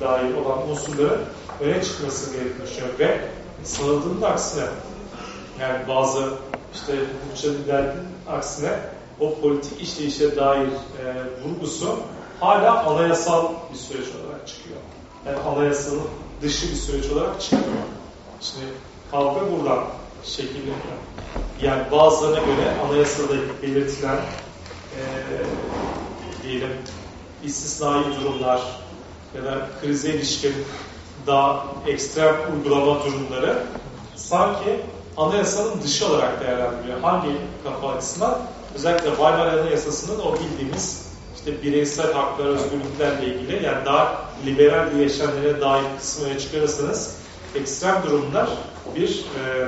dair olan unsurların öne çıkması gerekiyor ve sanıldığının aksine yani bazı işte hukukçu liderlerin aksine o politik işleyişe dair e, vurgusu hala anayasal bir süreç olarak çıkıyor. Yani anayasanın dışı bir süreç olarak çıkıyor. Şimdi kavga buradan şekilleniyor. Yani bazılarına göre anayasada belirtilen e, diyelim istisnai durumlar ya da krize ilişkin daha ekstrem uygulama durumları sanki anayasanın dışı olarak değerlendiriliyor. Hangi kafa açısından? Özellikle Weimar Anayasası'nın o bildiğimiz işte bireysel haklar, özgürlüklerle ilgili yani daha liberal bileşenlere dair kısmına çıkarırsanız ekstrem durumlar bir e,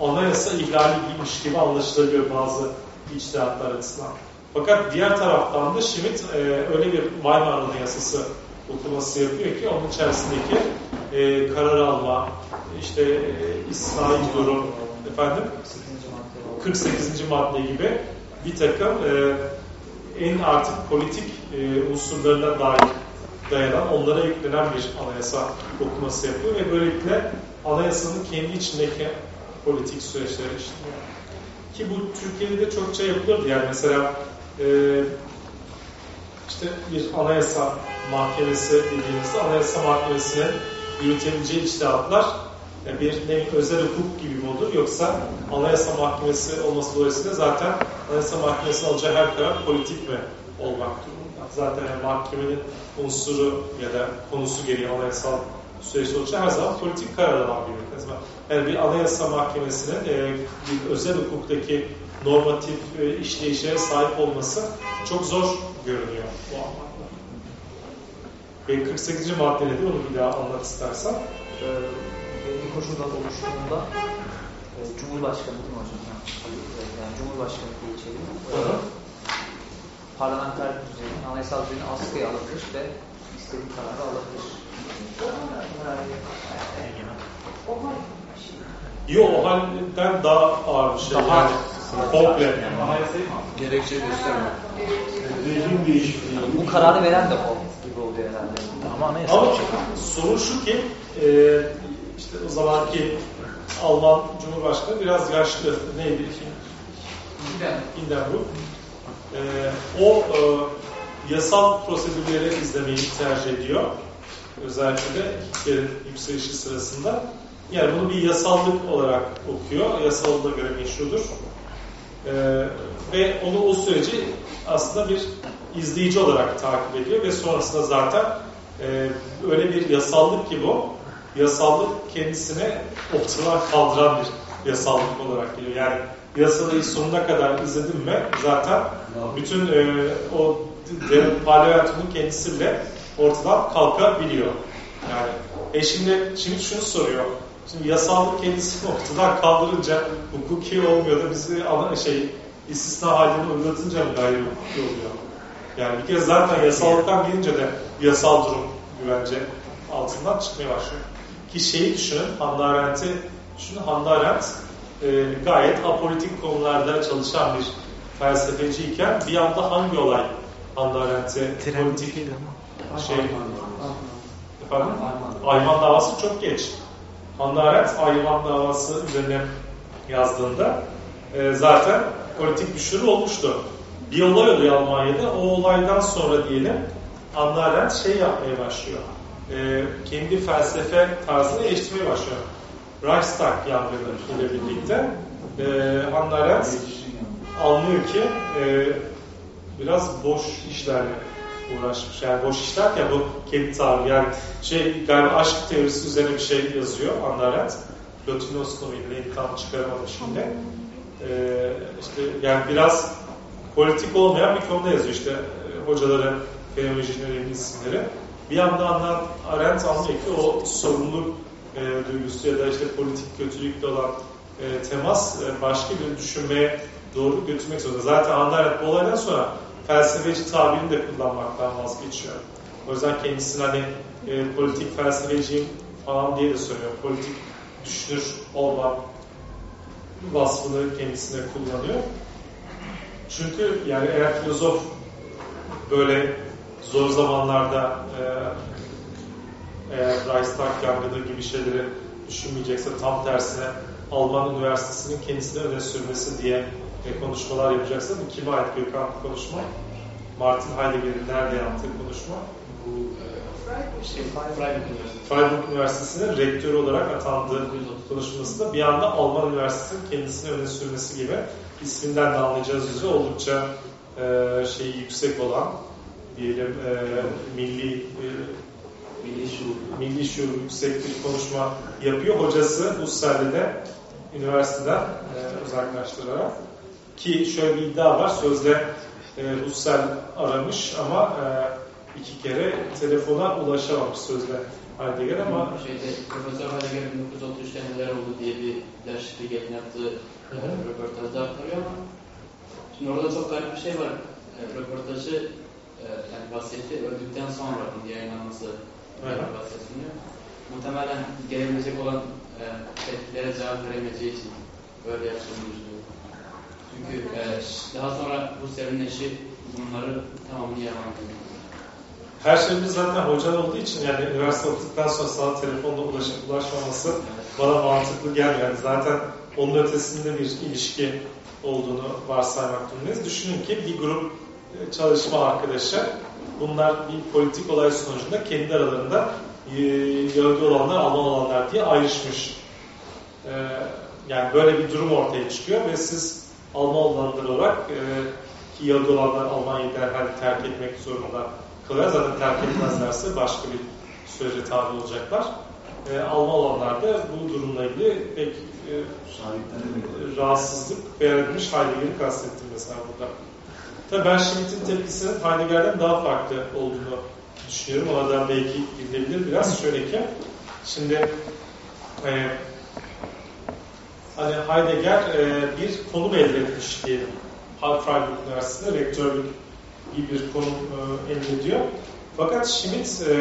anayasa ihlali giymiş gibi anlaşılabiliyor bazı içtihatlar açısından. Fakat diğer taraftan da Schmidt e, öyle bir Weimar Anayasası okuması yapıyor ki onun içerisindeki e, karar alma, işte e, istisnai durum, efendim 48. madde gibi bir takım e, en artık politik e, unsurlarına dair dayanan, onlara yüklenen bir anayasa okuması yapıyor ve böylelikle anayasanın kendi içindeki politik süreçleri işliyor. Ki bu Türkiye'de de çokça yapılırdı. Yani mesela e, işte bir anayasa mahkemesi dediğimizde anayasa mahkemesinin yürütebileceği içtihatlar yani bir ne özel hukuk gibi olur yoksa anayasa mahkemesi olması dolayısıyla zaten anayasa mahkemesinin alacağı her karar politik mi olmak durumunda. Zaten yani mahkemenin unsuru ya da konusu gereği anayasal süreçte olacak her zaman politik karar alan bir mekanizma. Yani bir anayasa mahkemesinin e, bir özel hukuktaki normatif e, işleyişlere sahip olması çok zor görünüyor bu anlamda. Ve 48. maddede de onu bir daha anlat istersen.
Ee, belli koşullar oluştuğunda Cumhurbaşkanı değil mi hocam? Yani Cumhurbaşkanı diye.
Hı hı.
Parlamenter düzenin, anayasal düzenin askıya alınır ve istediği kararı alabilir.
Yok o halden daha ağır bir şey.
Daha-
yani komple.
Gerekçe göstermiyor.
Rejim değişikliği.
Bu kararı veren de o gibi oluyor herhalde.
Ama anayasa
Ama sorun şu ki e, işte o zamanki Alman Cumhurbaşkanı biraz yaşlı. Neydi? Hindenburg. E, o e, yasal prosedürleri izlemeyi tercih ediyor. Özellikle de Hitler'in yükselişi sırasında. Yani bunu bir yasallık olarak okuyor. Yasallığa göre meşrudur. E, ve onu o süreci aslında bir izleyici olarak takip ediyor ve sonrasında zaten e, öyle bir yasallık ki bu. Yasallık kendisine ortadan kaldıran bir yasallık olarak geliyor. Yani yasalayı sonuna kadar izledim mi zaten bütün e, o parlamentonun kendisi bile ortadan kalkabiliyor. Yani e şimdi, şimdi şunu soruyor. Şimdi yasallık kendisini (laughs) ortadan kaldırınca hukuki olmuyor da bizi ana şey istisna halini uygulatınca mı gayri hukuki oluyor? Yani bir kez zaten yasallıktan gelince de yasal durum güvence altından çıkmaya başlıyor. Ki şeyi düşünün, Hannah Arendt'i düşünün, Hannah Arendt e, gayet apolitik konularda çalışan bir felsefeciyken bir anda hangi olay Hannah Arendt'e politik şey? Ayman davası çok geç. Hannah Arendt Ayman davası üzerine yazdığında e, zaten politik düşürü olmuştu. Bir olay oluyor Almanya'da. O olaydan sonra diyelim Arendt şey yapmaya başlıyor. E, kendi felsefe tarzını eleştirmeye başlıyor. Reichstag yangını ile birlikte e, Hannah Arendt anlıyor ki e, biraz boş işlerle uğraşmış. Yani boş işler ya bu kendi tarzı. Yani şey galiba aşk teorisi üzerine bir şey yazıyor Hannah Arendt. Plotinos konuyla tam çıkaramadım şimdi. Ee, işte yani biraz politik olmayan bir konuda yazıyor işte e, hocaları, fenomenolojinin önemli isimleri. Bir yandan Hannah Arendt anlıyor ki o sorumluluk e, duygusu ya da işte politik kötülükle olan e, temas e, başka bir düşünmeye doğru götürmek zorunda. Zaten Hannah Arendt bu olaydan sonra felsefeci tabirini de kullanmaktan vazgeçiyor. O yüzden kendisini hani e, politik felsefeciyim falan diye de söylüyor. Politik düşünür olma vasfını kendisine kullanıyor. Çünkü yani eğer filozof böyle zor zamanlarda e, eğer Reichstag yangını gibi şeyleri düşünmeyecekse tam tersine Alman Üniversitesi'nin kendisine öne sürmesi diye e, konuşmalar yapacaksa bu kime ait Gökhan bu konuşma? Martin Heidegger'in nerede yaptığı konuşma?
Bu e, şey, Freiburg Üniversitesi.
Freiburg Üniversitesi'nin rektörü olarak atandığı konuşmasında bir anda Alman Üniversitesi'nin kendisine öne sürmesi gibi isminden de anlayacağız üzere oldukça e, şeyi yüksek olan diyelim e, milli e,
Milli şuur.
milli şuur yüksek bir konuşma yapıyor. Hocası Husserl'i de üniversiteden e, uzaklaştırarak ki şöyle bir iddia var. Sözde e, Husserl aramış ama e, iki kere telefona ulaşamamış sözde Heidegger ama
Şeyde, Profesör Heidegger'in 1933'te neler oldu diye bir Der Spiegel'in yaptığı e, röportajda aktarıyor ama şimdi orada çok garip bir şey var. E, röportajı e, yani vasiyeti öldükten sonra bunun yayınlanması vasiyet sunuyor. Muhtemelen gelebilecek olan e, tehditlere cevap veremeyeceği için böyle düşünüyorum. Çünkü e, daha sonra bu serinin eşi bunları tamamını yalan ediyor.
her şeyimiz zaten hocan olduğu için yani üniversite okuduktan sonra sana telefonla ulaşıp ulaşmaması bana mantıklı gelmiyor. Yani zaten onun ötesinde bir ilişki olduğunu varsaymak durumundayız. Düşünün ki bir grup e, çalışma arkadaşı bunlar bir politik olay sonucunda kendi aralarında e, Yahudi olanlar, Alman olanlar diye ayrışmış. E, yani böyle bir durum ortaya çıkıyor ve siz Alman olanlar olarak e, ki Yahudi olanlar Almanya'yı derhal terk etmek zorunda kalıyor. Zaten terk etmezlerse başka bir sürece tabi olacaklar. E, Alman olanlar da bu durumla ilgili pek e, rahatsızlık beyan edilmiş Heidegger'i kastettim mesela burada. Tabii ben Schmitt'in tepkisinin Heidegger'den daha farklı olduğunu düşünüyorum. Ona da belki gidilebilir biraz. Şöyle ki, şimdi e, hani Heidegger e, bir konum elde etmiş diyelim. Freiburg Üniversitesi'nde rektörlük iyi bir konum e, elde ediyor. Fakat Schmidt e,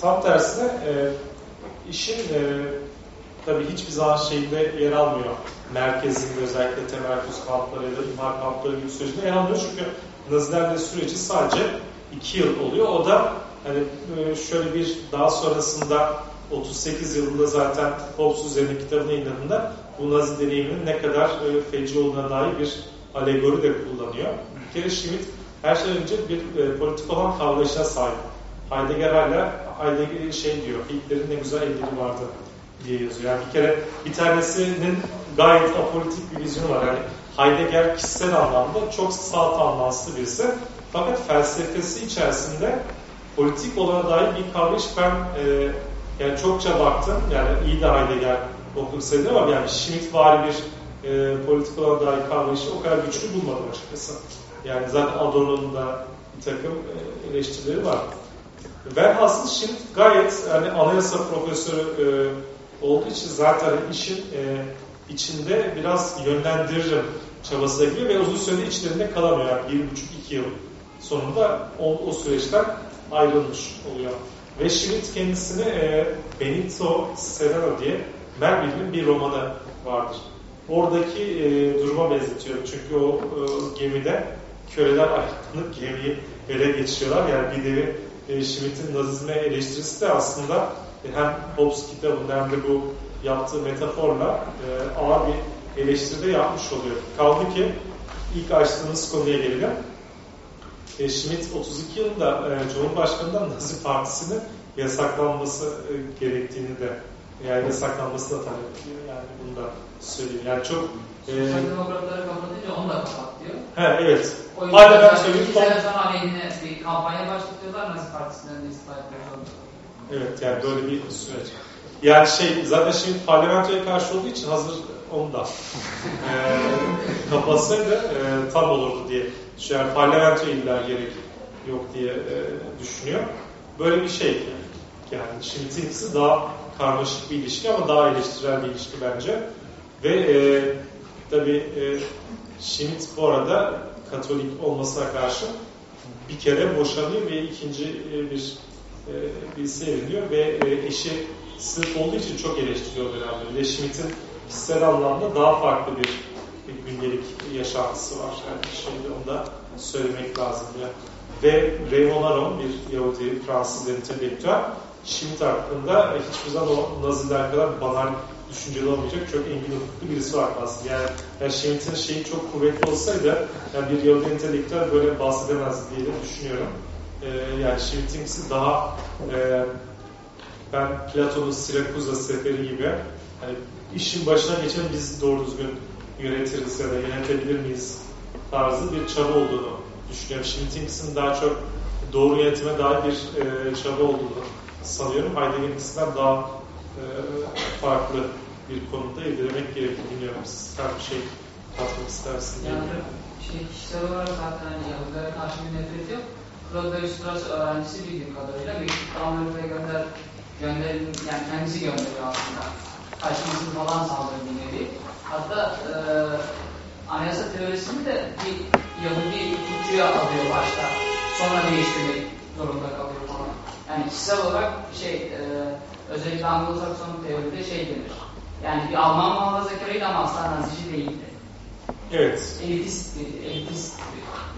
tam tersine e, işin e, tabii hiçbir zaman şeyinde yer almıyor. Merkezinde özellikle temerküz kampları ya da imar kampları gibi sürecinde yer almıyor. Çünkü Nazilerle süreci sadece iki yıl oluyor. O da hani e, şöyle bir daha sonrasında 38 yılında zaten Hobbes üzerine kitabını yayınladığında bu Nazi deneyiminin ne kadar e, feci olduğuna dair bir alegori de kullanıyor. Bir kere Schmidt her şeyden önce bir e, politik olan kavrayışa sahip. Heidegger hala Heidegger şey diyor, Hitler'in ne güzel elleri vardı diye yazıyor. Yani bir kere bir tanesinin gayet apolitik bir vizyonu var. Yani Heidegger kişisel anlamda çok sağ tanlanslı birisi. Fakat felsefesi içerisinde politik olana dair bir kavrayış ben e, yani çokça baktım. Yani iyi de Heidegger okuduk sayılır ama yani Schmidt var bir e, politik olana dair kavrayışı o kadar güçlü bulmadım açıkçası. Yani zaten Adorno'nun da bir takım e, eleştirileri var. Velhasıl Schmidt gayet yani anayasa profesörü e, olduğu için zaten işin e, içinde biraz yönlendiririm çabasına giriyor ve uzun süre içlerinde kalamıyor. Yani bir buçuk iki yıl sonunda o, o süreçten ayrılmış oluyor. Ve Schmidt kendisini e, Benito Serrano diye Melville'in bir romanı vardır. Oradaki e, duruma benzetiyor. Çünkü o e, gemide köleler ayaklanıp gemiyi ele geçiyorlar. Yani bir nevi e, Schmidt'in nazizme eleştirisi de aslında e, hem Hobbes kitabında hem de bu yaptığı metaforla e, ağır bir eleştiride yapmış oluyor. Kaldı ki ilk açtığımız konuya gelelim. E, Schmidt 32 yılında e, Cumhurbaşkanı'ndan Nazi Partisi'nin yasaklanması e, gerektiğini de yani yasaklanması da talep ediyor. Yani bunu da söyleyeyim. Yani çok e,
Sosyal demokratları kapatınca onu da kapat diyor.
he, evet.
O yüzden
Hala ben
yani
söyleyeyim.
iki sene sonra aleyhine bir kampanya başlatıyorlar Nazi Partisi'nden de istifa.
Evet yani böyle bir süreç. Yani şey zaten şimdi parlamentoya karşı olduğu için hazır onu da e, (laughs) kapatsaydı e, tam olurdu diye. Şu an parlamento illa gerek yok diye e, düşünüyor. Böyle bir şey yani Schmidt'inkisi daha karmaşık bir ilişki ama daha eleştirel bir ilişki bence. Ve e, tabii e, Schmidt bu arada Katolik olmasına karşı bir kere boşanıyor ve ikinci e, bir e, birisi evleniyor ve e, eşi sırf olduğu için çok eleştiriyor dönemde. Ve Schmidt'in kişisel anlamda daha farklı bir, bir gündelik yaşantısı var. Yani şeyde onu da söylemek lazım. Ya. Ve Raymond Aron bir Yahudi Fransız entelektüel Schmidt hakkında hiçbir zaman o Naziler kadar banal düşünceli olmayacak çok engin ufuklu birisi var aslında. Yani, yani Schmidt'in şeyi çok kuvvetli olsaydı yani bir Yahudi entelektüel böyle bahsedemezdi diye düşünüyorum. Ee, yani Schmidt'inkisi daha e, ben Platon'un Sirakuza seferi gibi hani işin başına geçen biz doğru düzgün yönetiriz ya da yönetebilir miyiz tarzı bir çaba olduğunu düşünüyorum. Schmidt'inkisinin daha çok doğru yönetime dair bir e, çaba olduğunu sanıyorum. Heidegger'inkisinden daha e, farklı bir konuda irdelemek gerekir. Bilmiyorum siz her bir şey katmak istersin diye.
Yani şey kişisel olarak zaten hani Yahudilere karşı bir nefret yok. Claude Strauss öğrencisi bildiğim kadarıyla bir Amerika'ya gönder gönderin yani kendisi gönderiyor aslında. Kaçmasını falan bir nevi. Hatta e, anayasa teorisini de bir Yahudi hukukçuya alıyor başta. Sonra değiştirmek zorunda kalıyor. Yani kişisel olarak şey e, özellikle Anglo-Sakson teoride şey denir. Yani bir Alman muhafazakarıydı ama asla Nazici değildi.
Evet.
Elitist, elitist.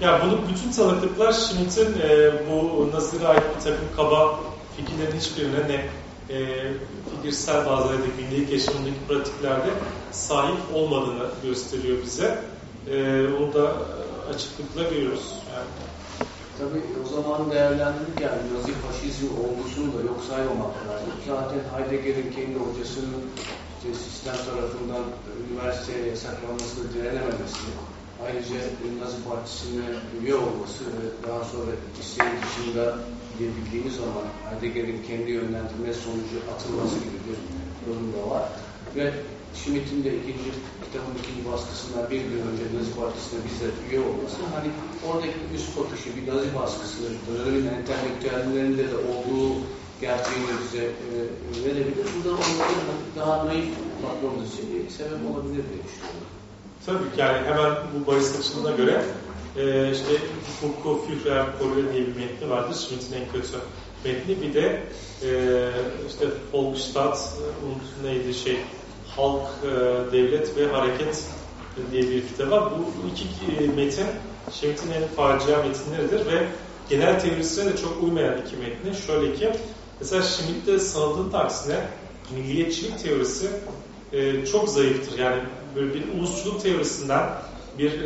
Ya bunu bütün tanıklıklar Schmidt'in e, bu Nazir'e ait bir takım kaba fikirlerin hiçbirine ne e, fikirsel bazı ya da gündelik yaşamındaki pratiklerde sahip olmadığını gösteriyor bize. E, onu da açıklıkla görüyoruz. Yani.
Tabii o zaman değerlendirirken Nazi faşizm olgusunu da yok saymamak lazım. Zaten Heidegger'in kendi hocasının işte sistem tarafından üniversiteye yasaklanmasına direnememesi, ayrıca Nazi Partisi'ne üye olması ve daha sonra isteği dışında gidebildiğimiz zaman Heidegger'in kendi yönlendirme sonucu atılması gibi bir durum da var. Ve Schmidt'in de ikinci kitabın ikinci baskısından bir gün önce Nazi Partisi'ne bizzat üye olması hani oradaki üst bakışı bir Nazi baskısı, dönemin entelektüellerinde de olduğu gerçeğini bize e, verebilir. Bu da onların daha naif bakmamız için bir sebep olabilir diye düşünüyorum.
Tabii ki yani hemen bu bahis açılımına göre e, işte Hukuku Führer Koruyor diye bir metni vardır. Schmitt'in en kötü metni. Bir de e, işte Volksstaat, e, neydi şey, Halk, e, Devlet ve Hareket diye bir kitap var. Bu iki e, metin Schmitt'in en facia metinleridir ve genel teorisine de çok uymayan iki metni. Şöyle ki, mesela Schmitt'te sanıldığının aksine milliyetçilik teorisi e, çok zayıftır. Yani böyle bir ulusçuluk teorisinden bir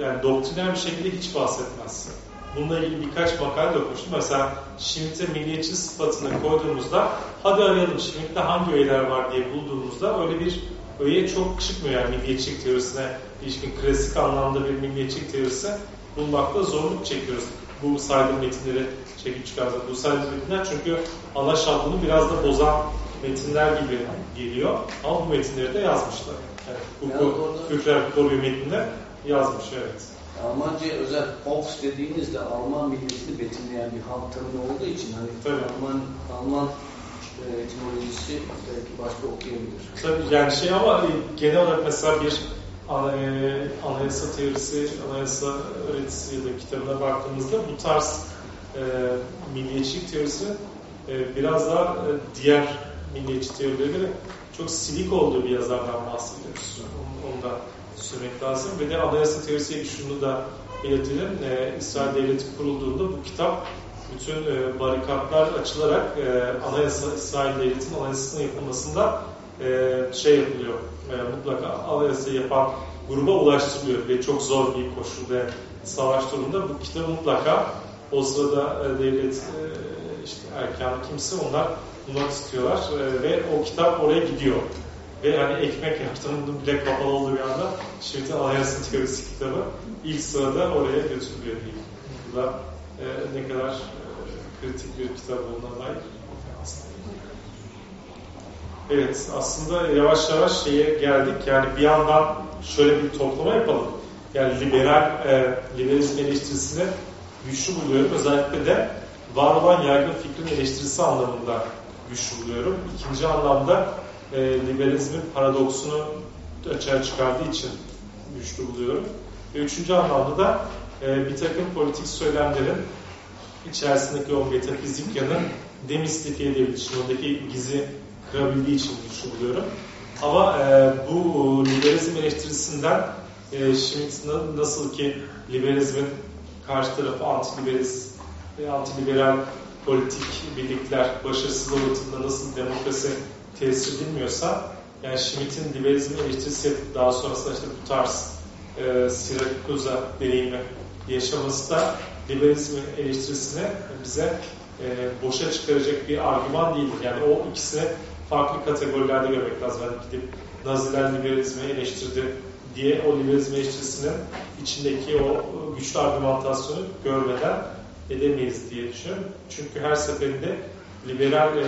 yani doktriner bir şekilde hiç bahsetmez. Bununla ilgili birkaç makale okumuştum. Mesela Schmitt'e milliyetçi sıfatını koyduğumuzda hadi arayalım Schmitt'te hangi öğeler var diye bulduğumuzda öyle bir öğe çok çıkmıyor yani milliyetçilik teorisine ilişkin klasik anlamda bir milliyetçilik teorisi bulmakta zorluk çekiyoruz. Bu saydığım metinleri çekip çıkarsak. Bu saydığım metinler çünkü ana şablonu biraz da bozan metinler gibi geliyor. Ama bu metinleri de yazmışlar. Yani
orada-
Führer Koruyor metninde yazmış evet.
Almanca özel Volks dediğinizde Alman milletini betimleyen bir halk tanımı olduğu için hani
Tabii.
Alman Alman e, etimolojisi belki başka okuyabilir.
Tabii yani şey ama e, genel olarak mesela bir e, anayasa teorisi, anayasa öğretisi ya da kitabına baktığımızda bu tarz e, milliyetçilik teorisi e, biraz daha e, diğer milliyetçi teorilere göre çok silik olduğu bir yazardan bahsediyoruz. Onu, söylemek lazım. Ve de anayasa teorisiyle şunu da belirtelim. E, İsrail Devleti kurulduğunda bu kitap bütün e, barikatlar açılarak e, anayasa, İsrail Devleti'nin anayasasının yapılmasında e, şey yapılıyor. E, mutlaka anayasayı yapan gruba ulaştırılıyor ve çok zor bir koşulda savaş durumunda bu kitabı mutlaka o sırada e, devlet e, işte erken kimse onlar buna istiyorlar e, ve o kitap oraya gidiyor. Ve hani ekmek yaptığının bile kapalı olduğu bir anda Schmitt'in Anayasa Teorisi kitabı ilk sırada oraya götürülüyor diyeyim. Bu da e, ne kadar e, kritik bir kitap olduğuna dair Evet, aslında yavaş yavaş şeye geldik. Yani bir yandan şöyle bir toplama yapalım. Yani liberal, e, liberalizm eleştirisini güçlü buluyorum. Özellikle de var olan yaygın fikrin eleştirisi anlamında güçlü buluyorum. İkinci anlamda e, liberalizmin paradoksunu açığa çıkardığı için güçlü buluyorum. Ve üçüncü anlamda da e, bir takım politik söylemlerin içerisindeki o metafizik yanı demistifiye edebildiği için, oradaki gizi kırabildiği için güçlü buluyorum. Ama e, bu liberalizm eleştirisinden e, Schmitt na- nasıl ki liberalizmin karşı tarafı antiliberaliz ve antiliberal politik birlikler başarısız olduğunda nasıl demokrasi tesir edilmiyorsa yani Schmitt'in liberalizm eleştirisi yapıp daha sonrasında işte bu tarz e, Sirakuza deneyimi yaşaması da liberalizm eleştirisini bize e, boşa çıkaracak bir argüman değildir. Yani o ikisini farklı kategorilerde görmek lazım. Yani gidip Naziler liberalizmi eleştirdi diye o liberalizm eleştirisinin içindeki o güçlü argümantasyonu görmeden edemeyiz diye düşünüyorum. Çünkü her seferinde liberal e,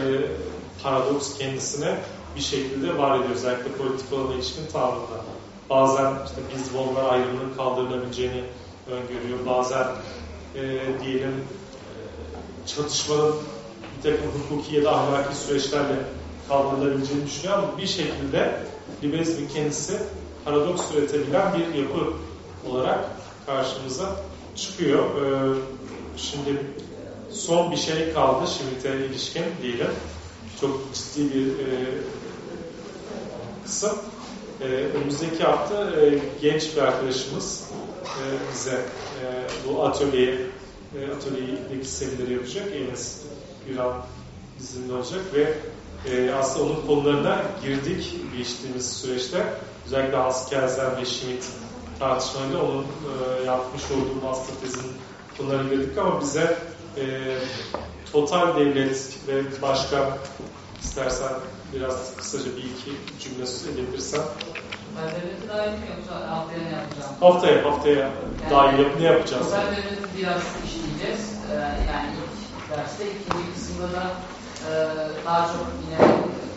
paradoks kendisine bir şekilde var ediyor. Özellikle politik olana ilişkin tavrında. Bazen işte biz Volgar ayrımının kaldırılabileceğini öngörüyor. Bazen e, diyelim e, çatışmanın bir takım hukuki ya da ahlaki süreçlerle kaldırılabileceğini düşünüyor ama bir şekilde liberalizmin kendisi paradoks üretebilen bir yapı olarak karşımıza çıkıyor. Ee, şimdi son bir şey kaldı Şimdite ilişkin diyelim. Çok ciddi bir e, kısım. E, önümüzdeki hafta e, genç bir arkadaşımız e, bize e, bu atölye e, atölyedeki semileri yapacak. Enes Güran bizimle olacak ve e, aslında onun konularına girdik geçtiğimiz süreçte. Özellikle Hans Kelsen ve Schmidt tartışmalarında onun e, yapmış olduğu master tezinin konularına girdik ama bize e, total devlet ve başka istersen biraz kısaca bir iki cümle söz edebilirsen.
Ben devleti dahil mi yoksa haftaya ne yapacağım?
Haftaya haftaya dahil yap, ne yapacağız?
Total devleti biraz işleyeceğiz. Ee, yani ilk derste, ikinci kısımda da e, daha çok yine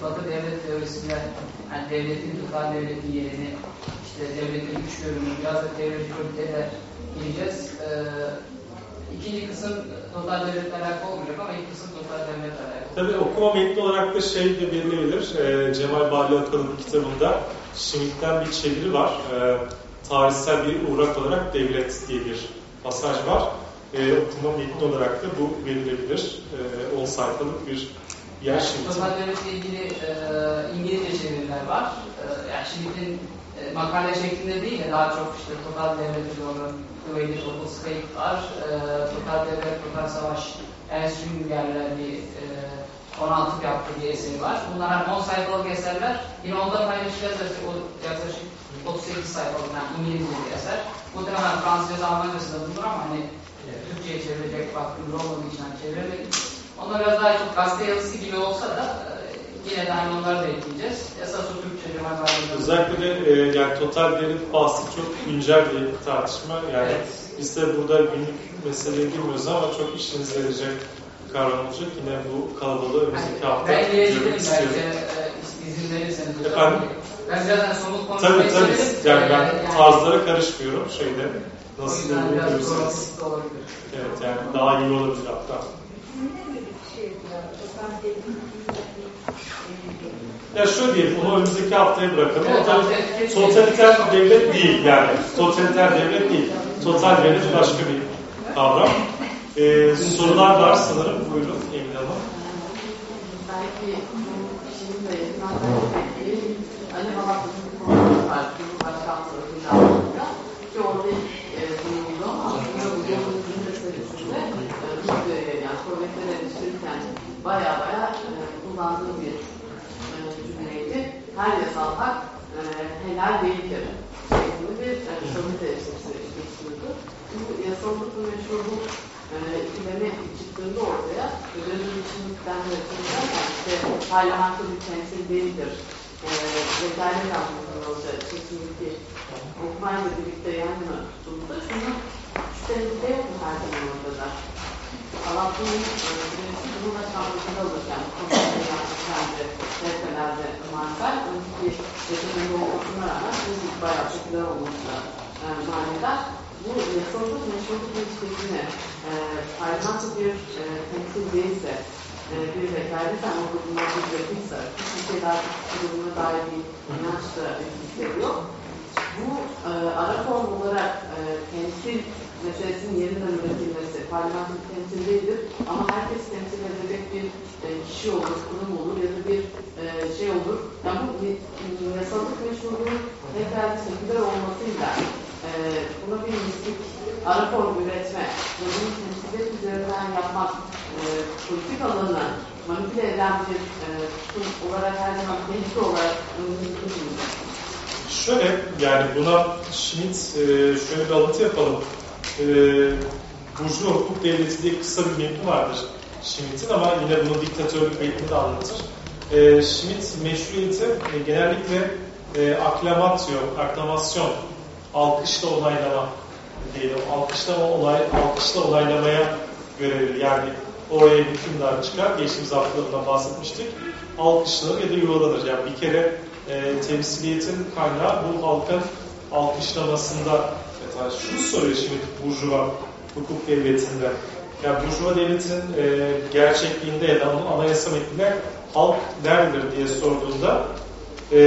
Batı devlet teorisinde yani devletin, total devletin yerini, işte devletin güç görünümü, biraz da teoloji otoriteler gireceğiz. Ee,
İkinci kısım total devletle alakalı olmayacak ama ilk kısım total devletle alakalı.
Tabii okuma metni olarak da şey de verilebilir. Ee, Cemal Bahri Akalın kitabında Schmidt'ten bir çeviri var. Ee, tarihsel bir uğrak olarak devlet diye bir pasaj var. Ee, okuma metni olarak da bu verilebilir. 10 sayfalık bir yer Schmidt'in.
Total devletle ilgili e, İngilizce çeviriler var. E, yani Schmidt'in e, makale şeklinde değil de daha çok işte total devlet the Total State var. E, total devlet, total savaş Ernst Jünger'le bir e, 16 yaptığı bir eseri var. Bunlar hani 10 sayfalık eserler. Yine onda paylaşacağız. Yaklaşık, yaklaşık 38 sayfalık yani İngilizce bir eser. Muhtemelen Fransızca, Almancası da bulunur ama hani e, Türkçe'ye çevirecek vaktimiz olmadığı için hani çeviremedik. Onlar biraz daha çok gazete yazısı gibi olsa da e, yine de hani onları da ekleyeceğiz. Esas o Türkçe Cemal Bayram'da.
Özellikle de e, yani total devlet bahsi çok güncel bir tartışma. Yani
Evet.
biz de burada günlük meseleye girmiyoruz ama çok işiniz verecek bir kavram olacak. Yine bu kalabalığı önümüzdeki hafta
Ben
görmek istiyorum.
belki e, izin verirseniz. hocam.
Efendim?
Ben biraz hani somut konuşmayı
Tabii tabii.
severim.
Yani ben
Yani-
tarzlara karışmıyorum şeyde. Nasıl
biraz
görürseniz. Evet yani daha iyi olabilir hatta. Ya şöyle diyelim, onu önümüzdeki haftaya bırakalım.
Evet,
o tabii
haftaya-
totaliter devlet değil yani. Totaliter devlet değil. Total devlet başka bir kavram. Ee, sorular var sanırım. Buyurun Emine Hanım.
belki şimdi belki Ali Babacan'ın konusu var. Cumhurbaşkanlığı ilanında ki orada e, duyuldu ama aslında bu yılın meselesinde e, yani Sovyetleri eleştirirken baya baya e, kullandığı bir e. Her yasal hak e, helal değildir. Şeklinde bir e, savunma eleştirisi getiriyordu. Bu yasallık ve meşruluk e, ikilemi çıktığında ortaya ödülün içinden de yani işte parlamento bir temsil değildir. E, Vekalli Kanunumuzda kesinlikle okumayla birlikte yan yana tutuldu. Şunu şüphelikte yok mu her zaman? E, birisi Cumhurbaşkanlığında olurken yapmışlardı TRT'lerde mangal. Önceki yaşamında olmasına rağmen bu bayağı popüler olmasına e, manidar bu yasallık meşrutluk ilişkisini parlamento bir temsil değilse, bir vekaleten o durumda bir yapıysa, hiçbir şey daha durumuna dair bir inanç da hissediyor. Bu ara form olarak e, temsil meselesinin yeniden üretilmesi, parlamento temsil ama herkes temsil edecek bir e, kişi olur, kurum olur ya da bir e, şey olur. Yani bu y- yasallık meşruluğun tekrar seküler olmasıyla e, buna bir mistik ara form üretme ve bunu temsiliyet üzerinden yapmak e, politik alanı manipüle eden bir e, tutum olarak her zaman tehlike olarak önümüzde.
Şöyle yani buna Schmidt e, şöyle bir alıntı yapalım. E, Burjuva hukuk devleti diye kısa bir metni vardır Schmidt'in ama yine bunu diktatörlük metni de anlatır. E, Schmidt meşruiyeti e, genellikle e, aklamatio, aklamasyon, alkışla onaylama diyelim. Alkışlama olay, alkışla onaylamaya görevli. Yani oraya hükümdar çıkar. Geçtiğimiz haftalarında bahsetmiştik. Alkışlanır ya da yuvalanır. Yani bir kere e, temsiliyetin kaynağı bu halkın alkışlamasında. Mesela şunu soruyor şimdi Burjuva hukuk devletinde. Yani Burjuva devletinin e, gerçekliğinde ya da onun anayasa metninde halk nerededir diye sorduğunda e,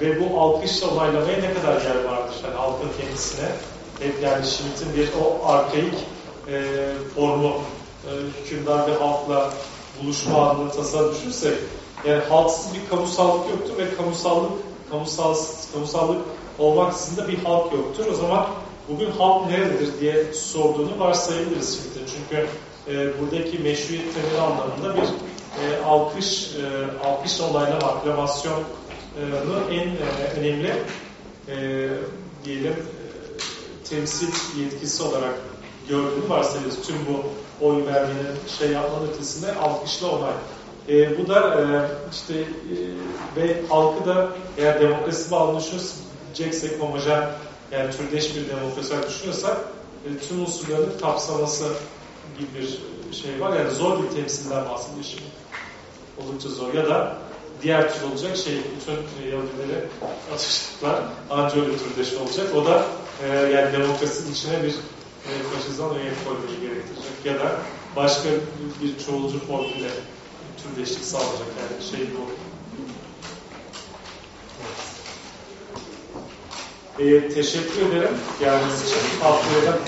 ve bu alkışla onaylamaya ne kadar yer vardır? Yani halkın kendisine hep yani Schmitt'in bir o arkaik e, formu e, hükümdar ve halkla buluşma adını tasarruf düşünürsek yani halksız bir kamusallık yoktur ve kamusallık kamusal, kamusallık olmaksızın da bir halk yoktur. O zaman bugün halk nerededir diye sorduğunu varsayabiliriz şimdi. Çünkü e, buradaki meşruiyet temeli anlamında bir e, alkış, e, alkışla onaylama, aklamasyonu en e, önemli e, diyelim e, temsil yetkisi olarak gördüğünü varsayıyoruz. Tüm bu oy vermenin şey yapmanın ötesinde alkışla onay. E, bu da e, işte e, ve halkı da eğer demokrasi bağlı düşüneceksek homojen yani türdeş bir demokrasi olarak düşünüyorsak e, tüm unsurların kapsaması gibi bir şey var. Yani zor bir temsilden bahsediyor şimdi. Oldukça zor. Ya da diğer tür olacak şey bütün Yahudileri atıştıklar anca öyle türdeş olacak. O da e, yani demokrasinin içine bir e, faşizan üye koymayı gerektirir. ya da başka bir çoğulcu formüle türdeşlik sağlayacak yani şey bu. Ee, teşekkür ederim geldiğiniz için. Haftaya da,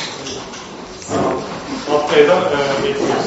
haftaya da e, bekliyoruz.